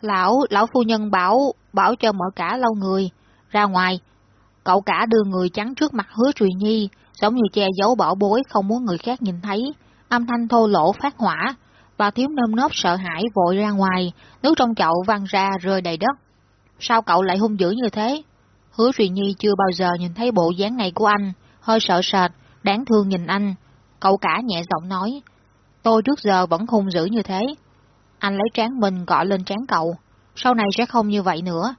Lão, lão phu nhân bảo, bảo cho mở cả lâu người, ra ngoài. Cậu cả đưa người trắng trước mặt hứa Trùy Nhi, giống như che giấu bỏ bối không muốn người khác nhìn thấy. Âm thanh thô lỗ phát hỏa, và thiếu nơm nớp sợ hãi vội ra ngoài, nước trong chậu văng ra rơi đầy đất. Sao cậu lại hung dữ như thế? Hứa Trùy Nhi chưa bao giờ nhìn thấy bộ dáng này của anh, hơi sợ sệt, đáng thương nhìn anh. Cậu cả nhẹ giọng nói, tôi trước giờ vẫn hung dữ như thế. Anh lấy trán mình gọi lên trán cậu, sau này sẽ không như vậy nữa.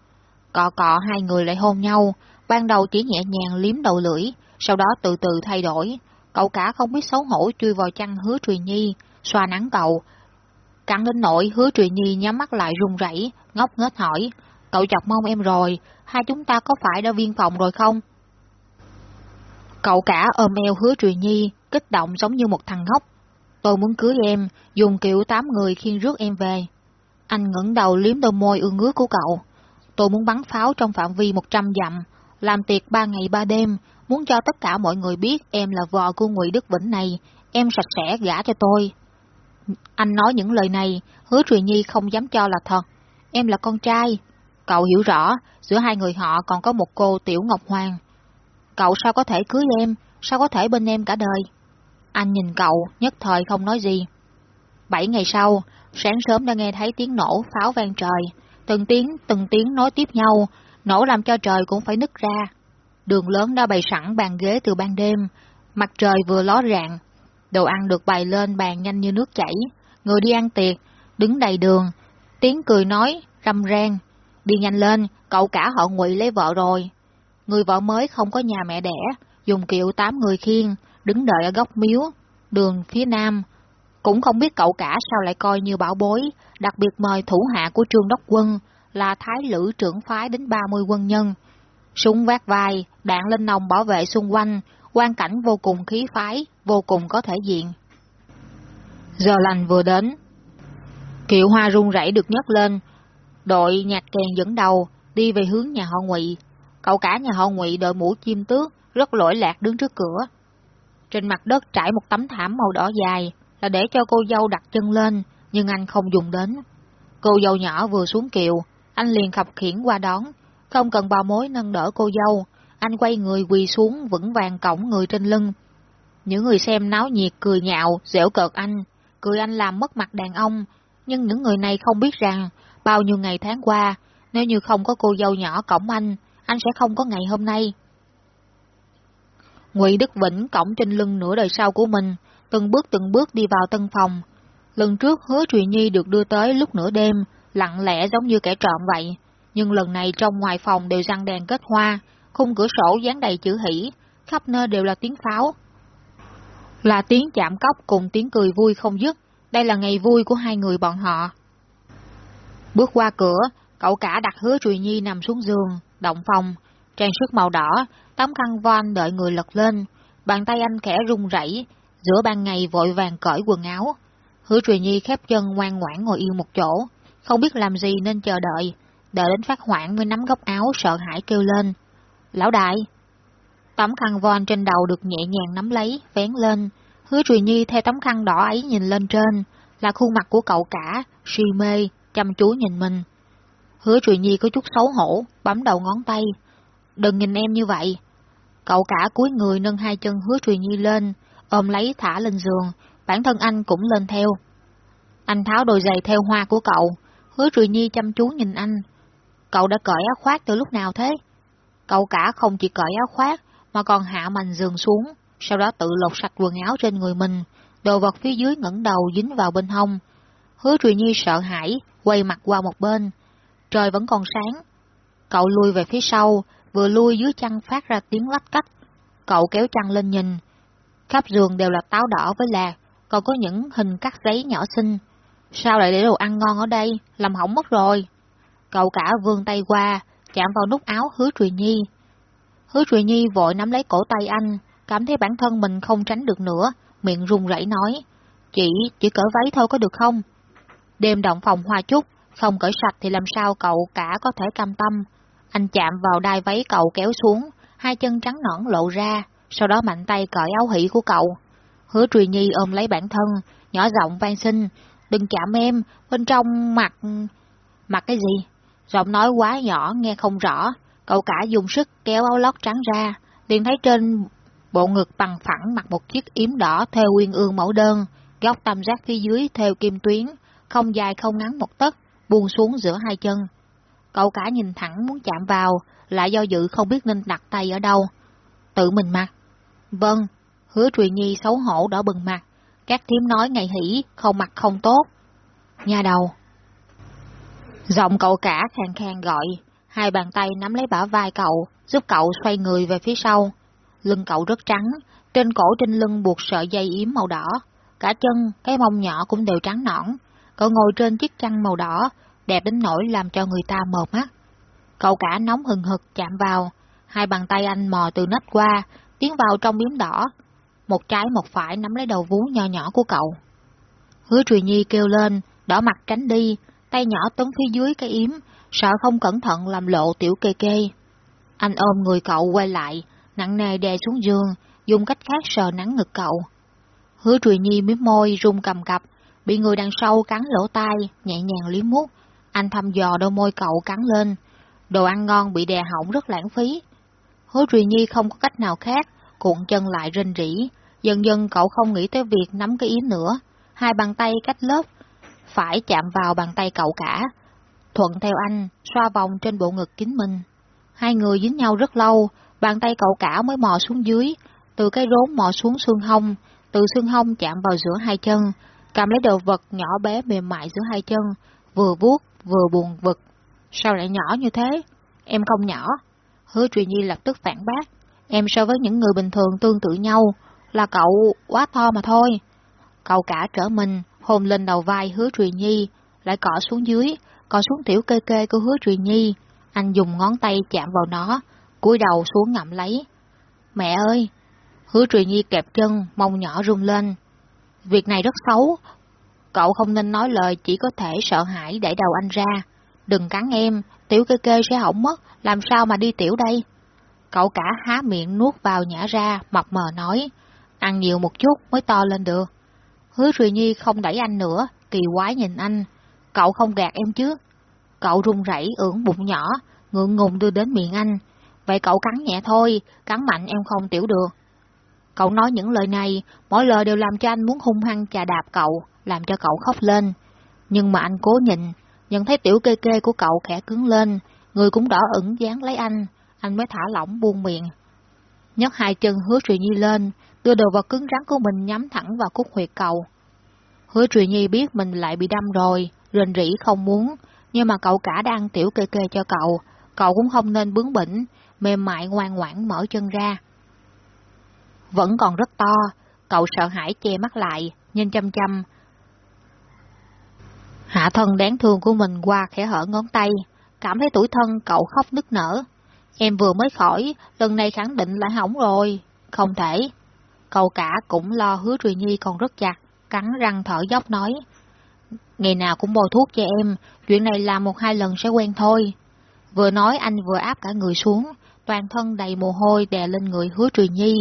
Cọ cọ hai người lại hôn nhau, ban đầu chỉ nhẹ nhàng liếm đầu lưỡi, sau đó từ từ thay đổi. Cậu cả không biết xấu hổ chui vào chăn hứa Trùy Nhi, xoa nắng cậu. Cắn đến nỗi hứa Trùy Nhi nhắm mắt lại run rẩy, ngốc nghếch hỏi, cậu chọc mong em rồi, hai chúng ta có phải đã viên phòng rồi không? Cậu cả ôm eo hứa Trùy Nhi, kích động giống như một thằng ngốc. Tôi muốn cưới em, dùng kiểu tám người khiên rước em về. Anh ngẩng đầu liếm đôi môi ương ngứa của cậu. Tôi muốn bắn pháo trong phạm vi 100 dặm, làm tiệc ba ngày ba đêm, muốn cho tất cả mọi người biết em là vợ của Ngụy Đức Vĩnh này, em sạch sẽ gả cho tôi. Anh nói những lời này, hứa Truyền Nhi không dám cho là thật. Em là con trai. Cậu hiểu rõ, giữa hai người họ còn có một cô Tiểu Ngọc Hoàng. Cậu sao có thể cưới em, sao có thể bên em cả đời? Anh nhìn cậu, nhất thời không nói gì. Bảy ngày sau, sáng sớm đã nghe thấy tiếng nổ pháo vang trời, từng tiếng, từng tiếng nói tiếp nhau, nổ làm cho trời cũng phải nứt ra. Đường lớn đã bày sẵn bàn ghế từ ban đêm, mặt trời vừa ló rạng, Đồ ăn được bày lên bàn nhanh như nước chảy, người đi ăn tiệc, đứng đầy đường, tiếng cười nói, râm ran. Đi nhanh lên, cậu cả họ ngụy lấy vợ rồi. Người vợ mới không có nhà mẹ đẻ, dùng kiệu tám người khiên, đứng đợi ở góc miếu, đường phía nam. Cũng không biết cậu cả sao lại coi như bảo bối, đặc biệt mời thủ hạ của trương đốc quân, là thái lữ trưởng phái đến 30 quân nhân. Súng vác vai, đạn lên nòng bảo vệ xung quanh, quan cảnh vô cùng khí phái, vô cùng có thể diện. Giờ lành vừa đến. Kiệu hoa rung rẩy được nhấc lên, đội nhạc kèn dẫn đầu, đi về hướng nhà họ ngụy. Cậu cả nhà họ ngụy đội mũ chim tước, rất lỗi lạc đứng trước cửa. Trên mặt đất trải một tấm thảm màu đỏ dài, là để cho cô dâu đặt chân lên, nhưng anh không dùng đến. Cô dâu nhỏ vừa xuống kiệu, anh liền khập khiển qua đón, không cần bao mối nâng đỡ cô dâu, anh quay người quỳ xuống vững vàng cổng người trên lưng. Những người xem náo nhiệt cười nhạo, dẻo cợt anh, cười anh làm mất mặt đàn ông, nhưng những người này không biết rằng, bao nhiêu ngày tháng qua, nếu như không có cô dâu nhỏ cổng anh, anh sẽ không có ngày hôm nay. Ngụy Đức Vĩnh cổng trên lưng nửa đời sau của mình, từng bước từng bước đi vào tân phòng. Lần trước hứa Trùy Nhi được đưa tới lúc nửa đêm, lặng lẽ giống như kẻ trộm vậy, nhưng lần này trong ngoài phòng đều răng đèn kết hoa, khung cửa sổ dán đầy chữ hỷ, khắp nơi đều là tiếng pháo. Là tiếng chạm cốc cùng tiếng cười vui không dứt, đây là ngày vui của hai người bọn họ. Bước qua cửa, cậu cả đặt hứa Trùy Nhi nằm xuống giường, động phòng, trang sức màu đỏ, tấm khăn voan đợi người lật lên, bàn tay anh khẽ rung rẩy, giữa ban ngày vội vàng cởi quần áo. Hứa Trùy Nhi khép chân ngoan ngoãn ngồi yên một chỗ, không biết làm gì nên chờ đợi, đợi đến phát hoảng mới nắm góc áo sợ hãi kêu lên. Lão đại! Tấm khăn von trên đầu được nhẹ nhàng nắm lấy, vén lên, hứa Trùy Nhi theo tấm khăn đỏ ấy nhìn lên trên, là khuôn mặt của cậu cả, suy mê, chăm chú nhìn mình. Hứa Trùy Nhi có chút xấu hổ, bấm đầu ngón tay. Đừng nhìn em như vậy. Cậu cả cúi người nâng hai chân hứa Trùy Nhi lên, ôm lấy thả lên giường, bản thân anh cũng lên theo. Anh tháo đôi giày theo hoa của cậu, hứa Trùy Nhi chăm chú nhìn anh. Cậu đã cởi áo khoác từ lúc nào thế? Cậu cả không chỉ cởi áo khoác, mà còn hạ mành giường xuống, sau đó tự lột sạch quần áo trên người mình, đồ vật phía dưới ngẩng đầu dính vào bên hông. Hứa Trùy Nhi sợ hãi, quay mặt qua một bên. Trời vẫn còn sáng. Cậu lui về phía sau, vừa lui dưới chăn phát ra tiếng lách cách. Cậu kéo chăn lên nhìn. Khắp giường đều là táo đỏ với lạc, còn có những hình cắt giấy nhỏ xinh. Sao lại để đồ ăn ngon ở đây, làm hỏng mất rồi. Cậu cả vươn tay qua, chạm vào nút áo hứa Trùy Nhi. Hứa Trùy Nhi vội nắm lấy cổ tay anh, cảm thấy bản thân mình không tránh được nữa, miệng run rẩy nói, chỉ, chỉ cởi váy thôi có được không? Đêm động phòng hoa chút, không cởi sạch thì làm sao cậu cả có thể cam tâm. Anh chạm vào đai váy cậu kéo xuống, hai chân trắng nõn lộ ra, sau đó mạnh tay cởi áo hỷ của cậu. Hứa Trùy Nhi ôm lấy bản thân, nhỏ giọng van xin, đừng chạm em, bên trong mặt... Mặt cái gì? Giọng nói quá nhỏ, nghe không rõ, cậu cả dùng sức kéo áo lót trắng ra, liền thấy trên bộ ngực bằng phẳng mặc một chiếc yếm đỏ theo nguyên ương mẫu đơn, góc tam giác phía dưới theo kim tuyến, không dài không ngắn một tấc, buông xuống giữa hai chân. Cậu cả nhìn thẳng muốn chạm vào, lại do dự không biết nên đặt tay ở đâu. Tự mình mặc. Vâng, hứa Truyền Nhi xấu hổ đỏ bừng mặt. Các thím nói ngày hỉ, không mặc không tốt. Nhà đầu. Giọng cậu cả khang khang gọi, hai bàn tay nắm lấy bả vai cậu, giúp cậu xoay người về phía sau. Lưng cậu rất trắng, trên cổ trên lưng buộc sợi dây yếm màu đỏ, cả chân, cái mông nhỏ cũng đều trắng nõn. Cậu ngồi trên chiếc chăn màu đỏ, đẹp đến nỗi làm cho người ta mờ mắt. Cậu cả nóng hừng hực chạm vào, hai bàn tay anh mò từ nách qua, tiến vào trong miếng đỏ, một trái một phải nắm lấy đầu vú nho nhỏ của cậu. Hứa Trùy Nhi kêu lên, đỏ mặt tránh đi, tay nhỏ tấn phía dưới cái yếm, sợ không cẩn thận làm lộ tiểu kê kê. Anh ôm người cậu quay lại, nặng nề đè xuống giường, dùng cách khác sờ nắng ngực cậu. Hứa Trùy Nhi miếm môi, rung cầm cập, bị người đằng sau cắn lỗ tai, nhẹ nhàng liếm mút. Anh thăm dò đôi môi cậu cắn lên. Đồ ăn ngon bị đè hỏng rất lãng phí. Hứa Trùy Nhi không có cách nào khác, cuộn chân lại rên rỉ. Dần dần cậu không nghĩ tới việc nắm cái yếm nữa. Hai bàn tay cách lớp, phải chạm vào bàn tay cậu cả. Thuận theo anh, xoa vòng trên bộ ngực kính mình. Hai người dính nhau rất lâu, bàn tay cậu cả mới mò xuống dưới, từ cái rốn mò xuống xương hông, từ xương hông chạm vào giữa hai chân, cầm lấy đồ vật nhỏ bé mềm mại giữa hai chân, vừa vuốt vừa buồn vực. Sao lại nhỏ như thế? Em không nhỏ. Hứa Truyền Nhi lập tức phản bác. Em so với những người bình thường tương tự nhau, là cậu quá to mà thôi. Cậu cả trở mình, hồn lên đầu vai hứa Truyền Nhi, lại cọ xuống dưới, cọ xuống tiểu kê kê của hứa Truyền Nhi. Anh dùng ngón tay chạm vào nó, cúi đầu xuống ngậm lấy. Mẹ ơi! Hứa Truyền Nhi kẹp chân, mông nhỏ rung lên. Việc này rất xấu. Cậu không nên nói lời chỉ có thể sợ hãi để đầu anh ra. Đừng cắn em, tiểu kê kê sẽ hỏng mất, làm sao mà đi tiểu đây? Cậu cả há miệng nuốt vào nhả ra, mập mờ nói, ăn nhiều một chút mới to lên được. Hứa Thùy Nhi không đẩy anh nữa, kỳ quái nhìn anh. Cậu không gạt em chứ? Cậu run rẩy ưỡn bụng nhỏ, ngượng ngùng đưa đến miệng anh. Vậy cậu cắn nhẹ thôi, cắn mạnh em không tiểu được. Cậu nói những lời này, mỗi lời đều làm cho anh muốn hung hăng chà đạp cậu, làm cho cậu khóc lên. Nhưng mà anh cố nhịn, nhận thấy tiểu kê kê của cậu khẽ cứng lên, người cũng đỏ ửng dán lấy anh, anh mới thả lỏng buông miệng. Nhấc hai chân hứa Trùy Nhi lên, đưa đồ vật cứng rắn của mình nhắm thẳng vào cúc huyệt cầu. Hứa Trùy Nhi biết mình lại bị đâm rồi, rên rỉ không muốn, nhưng mà cậu cả đang tiểu kê kê cho cậu, cậu cũng không nên bướng bỉnh, mềm mại ngoan ngoãn mở chân ra. Vẫn còn rất to, cậu sợ hãi che mắt lại, nhìn chăm chăm. Hạ thân đáng thương của mình qua khẽ hở ngón tay, cảm thấy tuổi thân cậu khóc nức nở. Em vừa mới khỏi, lần này khẳng định lại hỏng rồi. Không thể. Cậu cả cũng lo hứa Trùy Nhi còn rất chặt, cắn răng thở dốc nói. Ngày nào cũng bôi thuốc cho em, chuyện này làm một hai lần sẽ quen thôi. Vừa nói anh vừa áp cả người xuống, toàn thân đầy mồ hôi đè lên người hứa Trùy Nhi.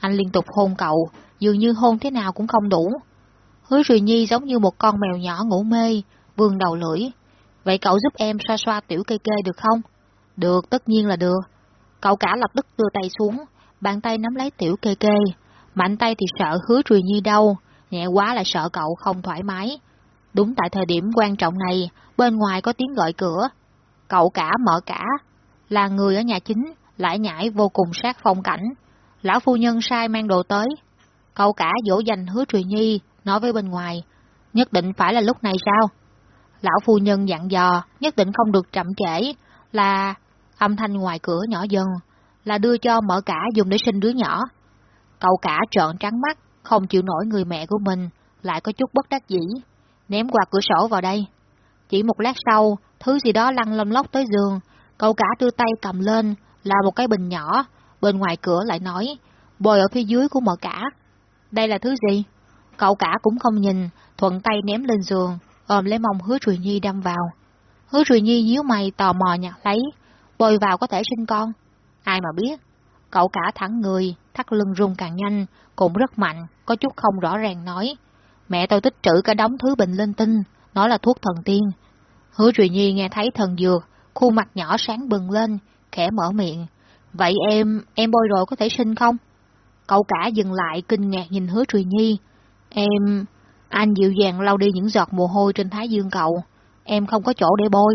Anh liên tục hôn cậu, dường như hôn thế nào cũng không đủ. Hứa Trùy Nhi giống như một con mèo nhỏ ngủ mê, vươn đầu lưỡi. Vậy cậu giúp em xoa xoa tiểu cây kê được không? Được, tất nhiên là được. Cậu cả lập tức đưa tay xuống, bàn tay nắm lấy tiểu kê kê. Mạnh tay thì sợ hứa Trùy Nhi đâu nhẹ quá lại sợ cậu không thoải mái. Đúng tại thời điểm quan trọng này, bên ngoài có tiếng gọi cửa. Cậu cả mở cả, là người ở nhà chính, lại nhảy vô cùng sát phong cảnh. Lão phu nhân sai mang đồ tới. Cậu cả dỗ dành hứa Trùy Nhi, nói với bên ngoài, nhất định phải là lúc này sao? Lão phu nhân dặn dò, nhất định không được chậm trễ, là âm thanh ngoài cửa nhỏ dần, là đưa cho mở cả dùng để sinh đứa nhỏ. Cậu cả trợn trắng mắt, không chịu nổi người mẹ của mình, lại có chút bất đắc dĩ, ném qua cửa sổ vào đây. Chỉ một lát sau, thứ gì đó lăn lông lóc tới giường, cậu cả đưa tay cầm lên, là một cái bình nhỏ, bên ngoài cửa lại nói, bồi ở phía dưới của mở cả. Đây là thứ gì? Cậu cả cũng không nhìn, thuận tay ném lên giường, ôm lấy mông hứa Trùy Nhi đâm vào. Hứa Trùy Nhi nhíu mày tò mò nhặt lấy, bồi vào có thể sinh con. Ai mà biết, cậu cả thẳng người, thắt lưng rung càng nhanh, cũng rất mạnh, có chút không rõ ràng nói. Mẹ tôi tích trữ cả đống thứ bình linh tinh, nói là thuốc thần tiên. Hứa Duy Nhi nghe thấy thần dược, khuôn mặt nhỏ sáng bừng lên, khẽ mở miệng. Vậy em, em bôi rồi có thể sinh không? Cậu cả dừng lại kinh ngạc nhìn hứa Trùy Nhi. Em... Anh dịu dàng lau đi những giọt mồ hôi trên thái dương cậu. Em không có chỗ để bôi.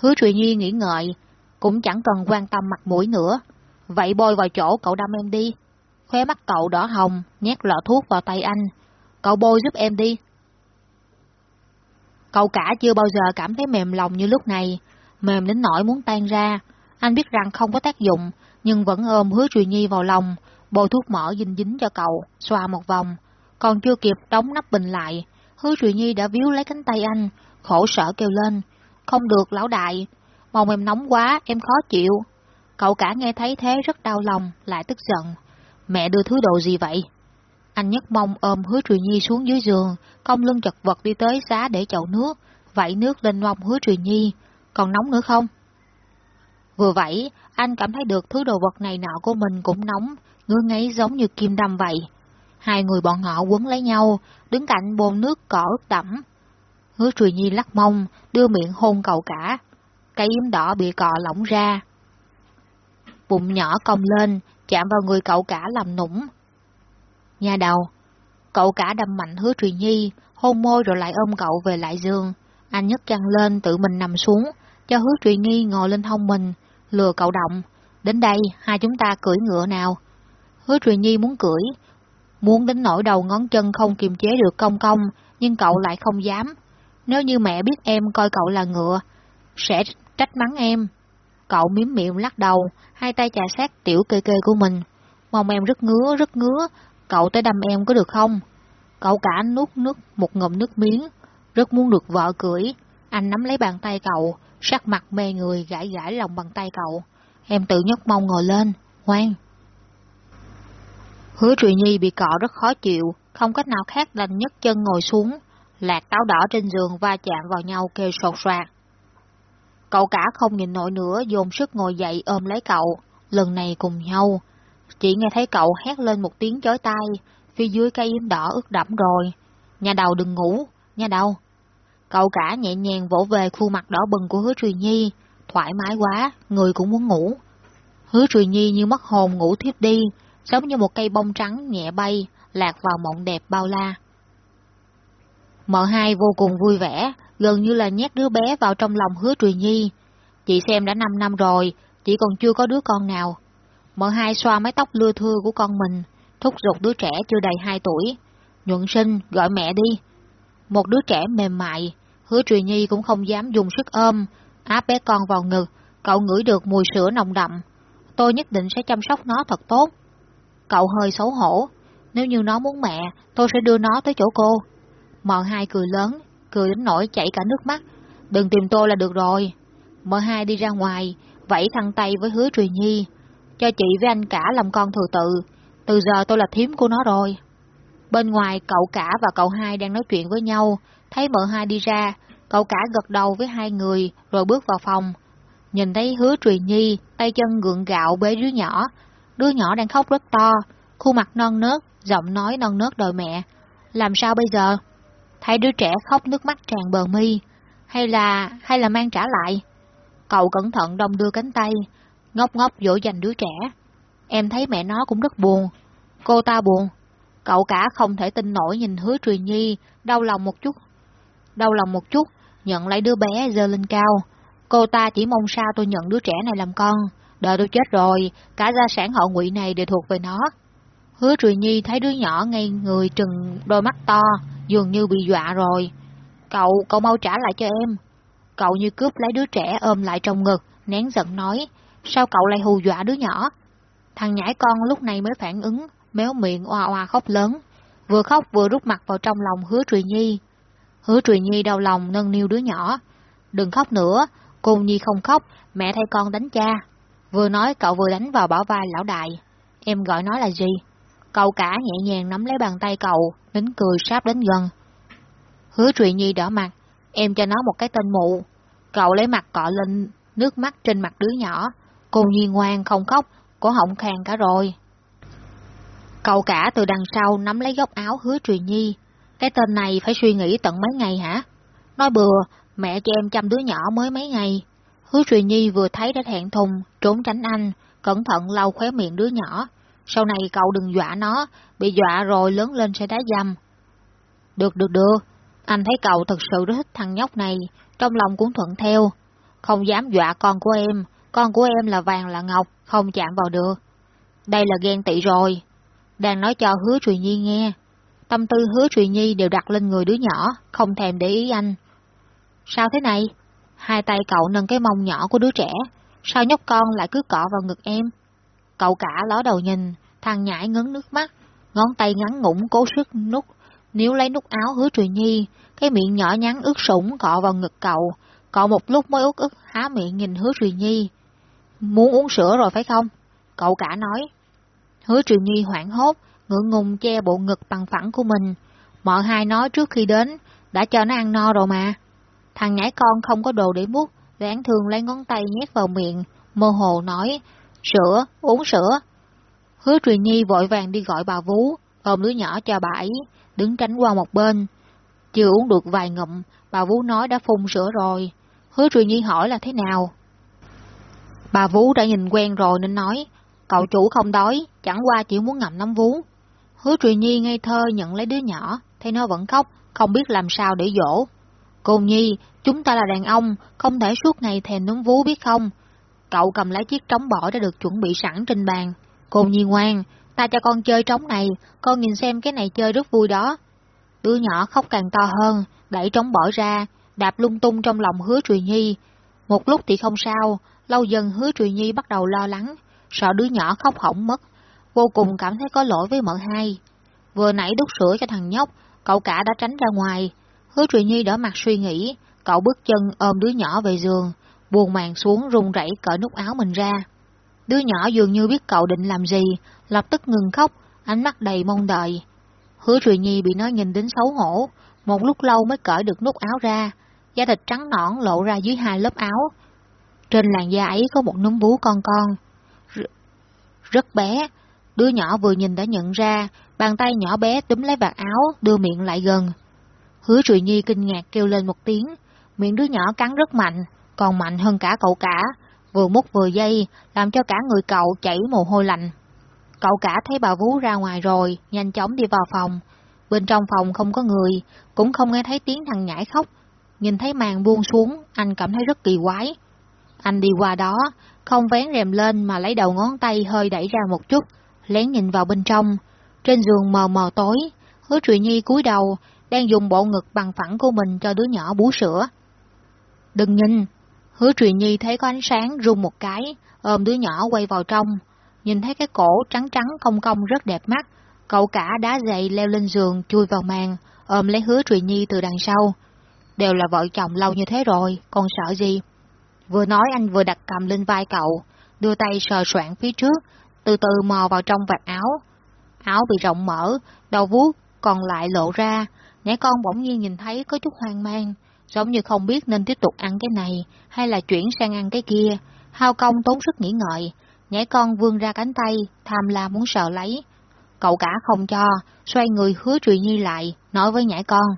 Hứa Trùy Nhi nghĩ ngợi, cũng chẳng cần quan tâm mặt mũi nữa. Vậy bôi vào chỗ cậu đâm em đi. Khóe mắt cậu đỏ hồng, nhét lọ thuốc vào tay anh. Cậu bôi giúp em đi. Cậu cả chưa bao giờ cảm thấy mềm lòng như lúc này, mềm đến nỗi muốn tan ra. Anh biết rằng không có tác dụng, nhưng vẫn ôm hứa Trùy Nhi vào lòng, bôi thuốc mỡ dính dính cho cậu, xoa một vòng. Còn chưa kịp đóng nắp bình lại, hứa Trùy Nhi đã víu lấy cánh tay anh, khổ sở kêu lên. Không được lão đại, mong em nóng quá, em khó chịu. Cậu cả nghe thấy thế rất đau lòng, lại tức giận. Mẹ đưa thứ đồ gì vậy? Anh nhất mông ôm hứa Trùy Nhi xuống dưới giường, cong lưng chật vật đi tới xá để chậu nước, vẫy nước lên mông hứa Trùy Nhi. Còn nóng nữa không? Vừa vậy, anh cảm thấy được thứ đồ vật này nọ của mình cũng nóng, ngứa ngáy giống như kim đâm vậy. Hai người bọn họ quấn lấy nhau, đứng cạnh bồn nước cỏ ướt đẫm. Hứa Trùy Nhi lắc mông, đưa miệng hôn cậu cả. Cái yếm đỏ bị cọ lỏng ra. Bụng nhỏ cong lên, chạm vào người cậu cả làm nũng. Nhà đầu, cậu cả đâm mạnh hứa Trùy Nhi, hôn môi rồi lại ôm cậu về lại giường. Anh nhấc chăn lên tự mình nằm xuống, cho hứa Trùy Nhi ngồi lên hông mình, lừa cậu động. Đến đây, hai chúng ta cưỡi ngựa nào. Hứa Trùy Nhi muốn cưỡi, Muốn đến nỗi đầu ngón chân không kiềm chế được công công, nhưng cậu lại không dám. Nếu như mẹ biết em coi cậu là ngựa, sẽ trách mắng em. Cậu miếm miệng lắc đầu, hai tay chà sát tiểu kê kê của mình. Mong em rất ngứa, rất ngứa, cậu tới đâm em có được không? Cậu cả nuốt nước một ngụm nước miếng, rất muốn được vợ cưỡi. Anh nắm lấy bàn tay cậu, sắc mặt mê người gãi gãi lòng bàn tay cậu. Em tự nhấc mông ngồi lên, ngoan. Hứa Trùy Nhi bị cọ rất khó chịu, không cách nào khác đành nhấc chân ngồi xuống, lạc táo đỏ trên giường va chạm vào nhau kêu sột soạt. Cậu cả không nhìn nổi nữa, dồn sức ngồi dậy ôm lấy cậu, lần này cùng nhau. Chỉ nghe thấy cậu hét lên một tiếng chói tai, phía dưới cây yếm đỏ ướt đẫm rồi. Nhà đầu đừng ngủ, nhà đầu. Cậu cả nhẹ nhàng vỗ về khuôn mặt đỏ bừng của hứa Trùy Nhi, thoải mái quá, người cũng muốn ngủ. Hứa Trùy Nhi như mất hồn ngủ thiếp đi, giống như một cây bông trắng nhẹ bay, lạc vào mộng đẹp bao la. Mợ hai vô cùng vui vẻ, gần như là nhét đứa bé vào trong lòng hứa Trùy Nhi. Chị xem đã 5 năm rồi, chỉ còn chưa có đứa con nào. Mợ hai xoa mái tóc lưa thưa của con mình, thúc giục đứa trẻ chưa đầy 2 tuổi. Nhuận sinh, gọi mẹ đi. Một đứa trẻ mềm mại, hứa Trùy Nhi cũng không dám dùng sức ôm, áp bé con vào ngực, cậu ngửi được mùi sữa nồng đậm. Tôi nhất định sẽ chăm sóc nó thật tốt. Cậu hơi xấu hổ, nếu như nó muốn mẹ, tôi sẽ đưa nó tới chỗ cô. Mợ hai cười lớn, cười đến nỗi chảy cả nước mắt. Đừng tìm tôi là được rồi. Mợ hai đi ra ngoài, vẫy thăng tay với hứa Truyền Nhi. Cho chị với anh cả làm con thừa tự. Từ giờ tôi là thím của nó rồi. Bên ngoài cậu cả và cậu hai đang nói chuyện với nhau. Thấy mợ hai đi ra, cậu cả gật đầu với hai người rồi bước vào phòng. Nhìn thấy hứa Truyền Nhi, tay chân gượng gạo bế đứa nhỏ. Đứa nhỏ đang khóc rất to, khuôn mặt non nớt, giọng nói non nớt đòi mẹ. Làm sao bây giờ? Thấy đứa trẻ khóc nước mắt tràn bờ mi, hay là, hay là mang trả lại? Cậu cẩn thận đông đưa cánh tay, ngốc ngốc dỗ dành đứa trẻ. Em thấy mẹ nó cũng rất buồn. Cô ta buồn. Cậu cả không thể tin nổi nhìn hứa truyền nhi, đau lòng một chút. Đau lòng một chút, nhận lấy đứa bé dơ lên cao. Cô ta chỉ mong sao tôi nhận đứa trẻ này làm con. Đợi tôi chết rồi, cả gia sản hậu ngụy này đều thuộc về nó. Hứa Trùy Nhi thấy đứa nhỏ ngay người trừng đôi mắt to, dường như bị dọa rồi. Cậu, cậu mau trả lại cho em. Cậu như cướp lấy đứa trẻ ôm lại trong ngực, nén giận nói, sao cậu lại hù dọa đứa nhỏ? Thằng nhãi con lúc này mới phản ứng, méo miệng oa oa khóc lớn, vừa khóc vừa rút mặt vào trong lòng hứa Trùy Nhi. Hứa Trùy Nhi đau lòng nâng niu đứa nhỏ. Đừng khóc nữa, cô Nhi không khóc, mẹ thay con đánh cha. Vừa nói cậu vừa đánh vào bảo vai lão đại. Em gọi nó là gì? Cậu cả nhẹ nhàng nắm lấy bàn tay cậu, nín cười sáp đến gần. Hứa Trụy Nhi đỏ mặt, em cho nó một cái tên mụ. Cậu lấy mặt cọ lên nước mắt trên mặt đứa nhỏ. Cô Nhi ngoan không khóc, cổ họng khàn cả rồi. Cậu cả từ đằng sau nắm lấy góc áo hứa Trụy Nhi. Cái tên này phải suy nghĩ tận mấy ngày hả? Nói bừa, mẹ cho em chăm đứa nhỏ mới mấy ngày. Hứa Trụy Nhi vừa thấy đã thẹn thùng, trốn tránh anh, cẩn thận lau khóe miệng đứa nhỏ. Sau này cậu đừng dọa nó, bị dọa rồi lớn lên sẽ đá dâm. Được được được, anh thấy cậu thật sự rất thích thằng nhóc này, trong lòng cũng thuận theo. Không dám dọa con của em, con của em là vàng là ngọc, không chạm vào được. Đây là ghen tị rồi. Đang nói cho hứa Trùy Nhi nghe. Tâm tư hứa Trùy Nhi đều đặt lên người đứa nhỏ, không thèm để ý anh. Sao thế này? Hai tay cậu nâng cái mông nhỏ của đứa trẻ, sao nhóc con lại cứ cọ vào ngực em? Cậu cả ló đầu nhìn, thằng nhãi ngấn nước mắt, ngón tay ngắn ngủn cố sức nút, níu lấy nút áo hứa Trùy Nhi, cái miệng nhỏ nhắn ướt sũng cọ vào ngực cậu, cậu một lúc mới út ức há miệng nhìn hứa Trùy Nhi. Muốn uống sữa rồi phải không? Cậu cả nói. Hứa Trùy Nhi hoảng hốt, ngượng ngùng che bộ ngực bằng phẳng của mình. Mọi hai nói trước khi đến, đã cho nó ăn no rồi mà. Thằng nhãi con không có đồ để mút, đáng thương lấy ngón tay nhét vào miệng, mơ hồ nói, Sữa, uống sữa. Hứa Truyền Nhi vội vàng đi gọi bà Vú, ôm đứa nhỏ cho bà ấy, đứng tránh qua một bên. Chưa uống được vài ngụm, bà Vú nói đã phun sữa rồi. Hứa Truyền Nhi hỏi là thế nào? Bà Vú đã nhìn quen rồi nên nói, cậu chủ không đói, chẳng qua chỉ muốn ngậm nắm vú. Hứa Truyền Nhi ngây thơ nhận lấy đứa nhỏ, thấy nó vẫn khóc, không biết làm sao để dỗ. Cô Nhi, chúng ta là đàn ông, không thể suốt ngày thèm nấm vú biết không? Cậu cầm lấy chiếc trống bỏ đã được chuẩn bị sẵn trên bàn. Cô Nhi ngoan, ta cho con chơi trống này, con nhìn xem cái này chơi rất vui đó. Đứa nhỏ khóc càng to hơn, đẩy trống bỏ ra, đạp lung tung trong lòng hứa Trùy Nhi. Một lúc thì không sao, lâu dần hứa Trùy Nhi bắt đầu lo lắng, sợ đứa nhỏ khóc hỏng mất, vô cùng cảm thấy có lỗi với mợ hai. Vừa nãy đút sữa cho thằng nhóc, cậu cả đã tránh ra ngoài. Hứa Trùy Nhi đỏ mặt suy nghĩ, cậu bước chân ôm đứa nhỏ về giường, buồn màn xuống run rẩy cởi nút áo mình ra. Đứa nhỏ dường như biết cậu định làm gì, lập tức ngừng khóc, ánh mắt đầy mong đợi. Hứa Trùy Nhi bị nó nhìn đến xấu hổ, một lúc lâu mới cởi được nút áo ra, da thịt trắng nõn lộ ra dưới hai lớp áo. Trên làn da ấy có một núm vú con con. R rất bé, đứa nhỏ vừa nhìn đã nhận ra, bàn tay nhỏ bé túm lấy vạt áo, đưa miệng lại gần. Hứa Trùy Nhi kinh ngạc kêu lên một tiếng, miệng đứa nhỏ cắn rất mạnh, còn mạnh hơn cả cậu cả, vừa mút vừa dây, làm cho cả người cậu chảy mồ hôi lạnh. Cậu cả thấy bà Vú ra ngoài rồi, nhanh chóng đi vào phòng. Bên trong phòng không có người, cũng không nghe thấy tiếng thằng nhãi khóc. Nhìn thấy màn buông xuống, anh cảm thấy rất kỳ quái. Anh đi qua đó, không vén rèm lên mà lấy đầu ngón tay hơi đẩy ra một chút, lén nhìn vào bên trong. Trên giường mờ mờ tối, hứa Trụy Nhi cúi đầu, đang dùng bộ ngực bằng phẳng của mình cho đứa nhỏ bú sữa. Đừng nhìn, hứa truyền Nhi thấy có ánh sáng rung một cái, ôm đứa nhỏ quay vào trong, nhìn thấy cái cổ trắng trắng cong cong rất đẹp mắt, cậu cả đá dậy leo lên giường chui vào màn, ôm lấy hứa truyền Nhi từ đằng sau. Đều là vợ chồng lâu như thế rồi, còn sợ gì? Vừa nói anh vừa đặt cầm lên vai cậu, đưa tay sờ soạn phía trước, từ từ mò vào trong vạt áo. Áo bị rộng mở, đầu vuốt còn lại lộ ra, nhảy con bỗng nhiên nhìn thấy có chút hoang mang, giống như không biết nên tiếp tục ăn cái này hay là chuyển sang ăn cái kia, hao công tốn sức nghĩ ngợi, nhảy con vươn ra cánh tay, tham lam muốn sợ lấy. Cậu cả không cho, xoay người hứa Trùy Nhi lại, nói với nhảy con,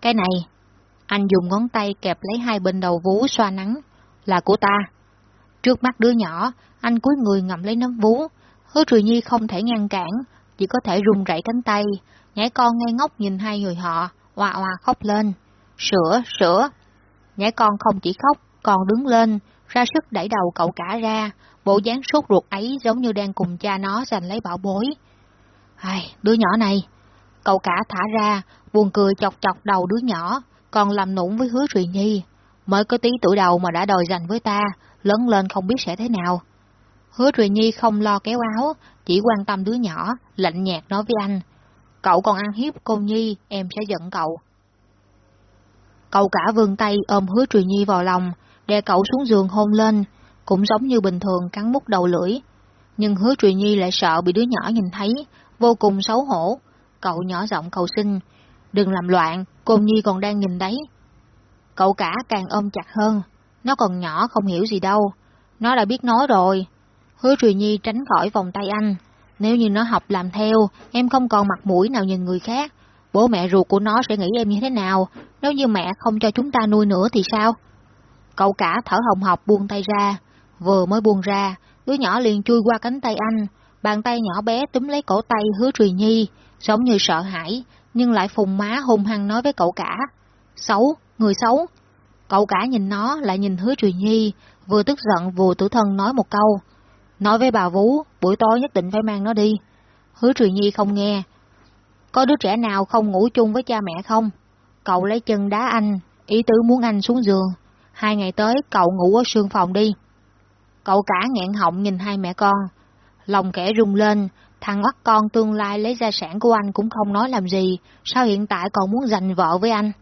cái này, anh dùng ngón tay kẹp lấy hai bên đầu vú xoa nắng, là của ta. Trước mắt đứa nhỏ, anh cúi người ngậm lấy nấm vú, hứa Trùy Nhi không thể ngăn cản, chỉ có thể run rẩy cánh tay, nhảy con ngay ngốc nhìn hai người họ, oà oà khóc lên. Sữa, sữa. nhãi con không chỉ khóc, còn đứng lên, ra sức đẩy đầu cậu cả ra, bộ dáng sốt ruột ấy giống như đang cùng cha nó giành lấy bảo bối. Ai, đứa nhỏ này. Cậu cả thả ra, buồn cười chọc chọc đầu đứa nhỏ, còn làm nũng với hứa Truyền Nhi. Mới có tí tuổi đầu mà đã đòi giành với ta, lớn lên không biết sẽ thế nào. Hứa Truyền Nhi không lo kéo áo, chỉ quan tâm đứa nhỏ, lạnh nhạt nói với anh. Cậu còn ăn hiếp cô Nhi, em sẽ giận cậu. Cậu cả vươn tay ôm hứa Trùy Nhi vào lòng, đè cậu xuống giường hôn lên, cũng giống như bình thường cắn mút đầu lưỡi. Nhưng hứa Trùy Nhi lại sợ bị đứa nhỏ nhìn thấy, vô cùng xấu hổ. Cậu nhỏ giọng cầu xin, đừng làm loạn, cô Nhi còn đang nhìn đấy. Cậu cả càng ôm chặt hơn, nó còn nhỏ không hiểu gì đâu, nó đã biết nói rồi. Hứa Trùy Nhi tránh khỏi vòng tay anh, nếu như nó học làm theo, em không còn mặt mũi nào nhìn người khác. Bố mẹ ruột của nó sẽ nghĩ em như thế nào, nếu như mẹ không cho chúng ta nuôi nữa thì sao? Cậu cả thở hồng học buông tay ra, vừa mới buông ra, đứa nhỏ liền chui qua cánh tay anh, bàn tay nhỏ bé túm lấy cổ tay hứa Trùy Nhi, giống như sợ hãi, nhưng lại phùng má hung hăng nói với cậu cả. Xấu, người xấu. Cậu cả nhìn nó lại nhìn hứa Trùy Nhi, vừa tức giận vừa tử thân nói một câu. Nói với bà Vú, buổi tối nhất định phải mang nó đi. Hứa Trùy Nhi không nghe. Có đứa trẻ nào không ngủ chung với cha mẹ không? Cậu lấy chân đá anh, ý tứ muốn anh xuống giường. Hai ngày tới cậu ngủ ở sương phòng đi. Cậu cả nghẹn họng nhìn hai mẹ con. Lòng kẻ rung lên, thằng mắt con tương lai lấy gia sản của anh cũng không nói làm gì, sao hiện tại còn muốn giành vợ với anh?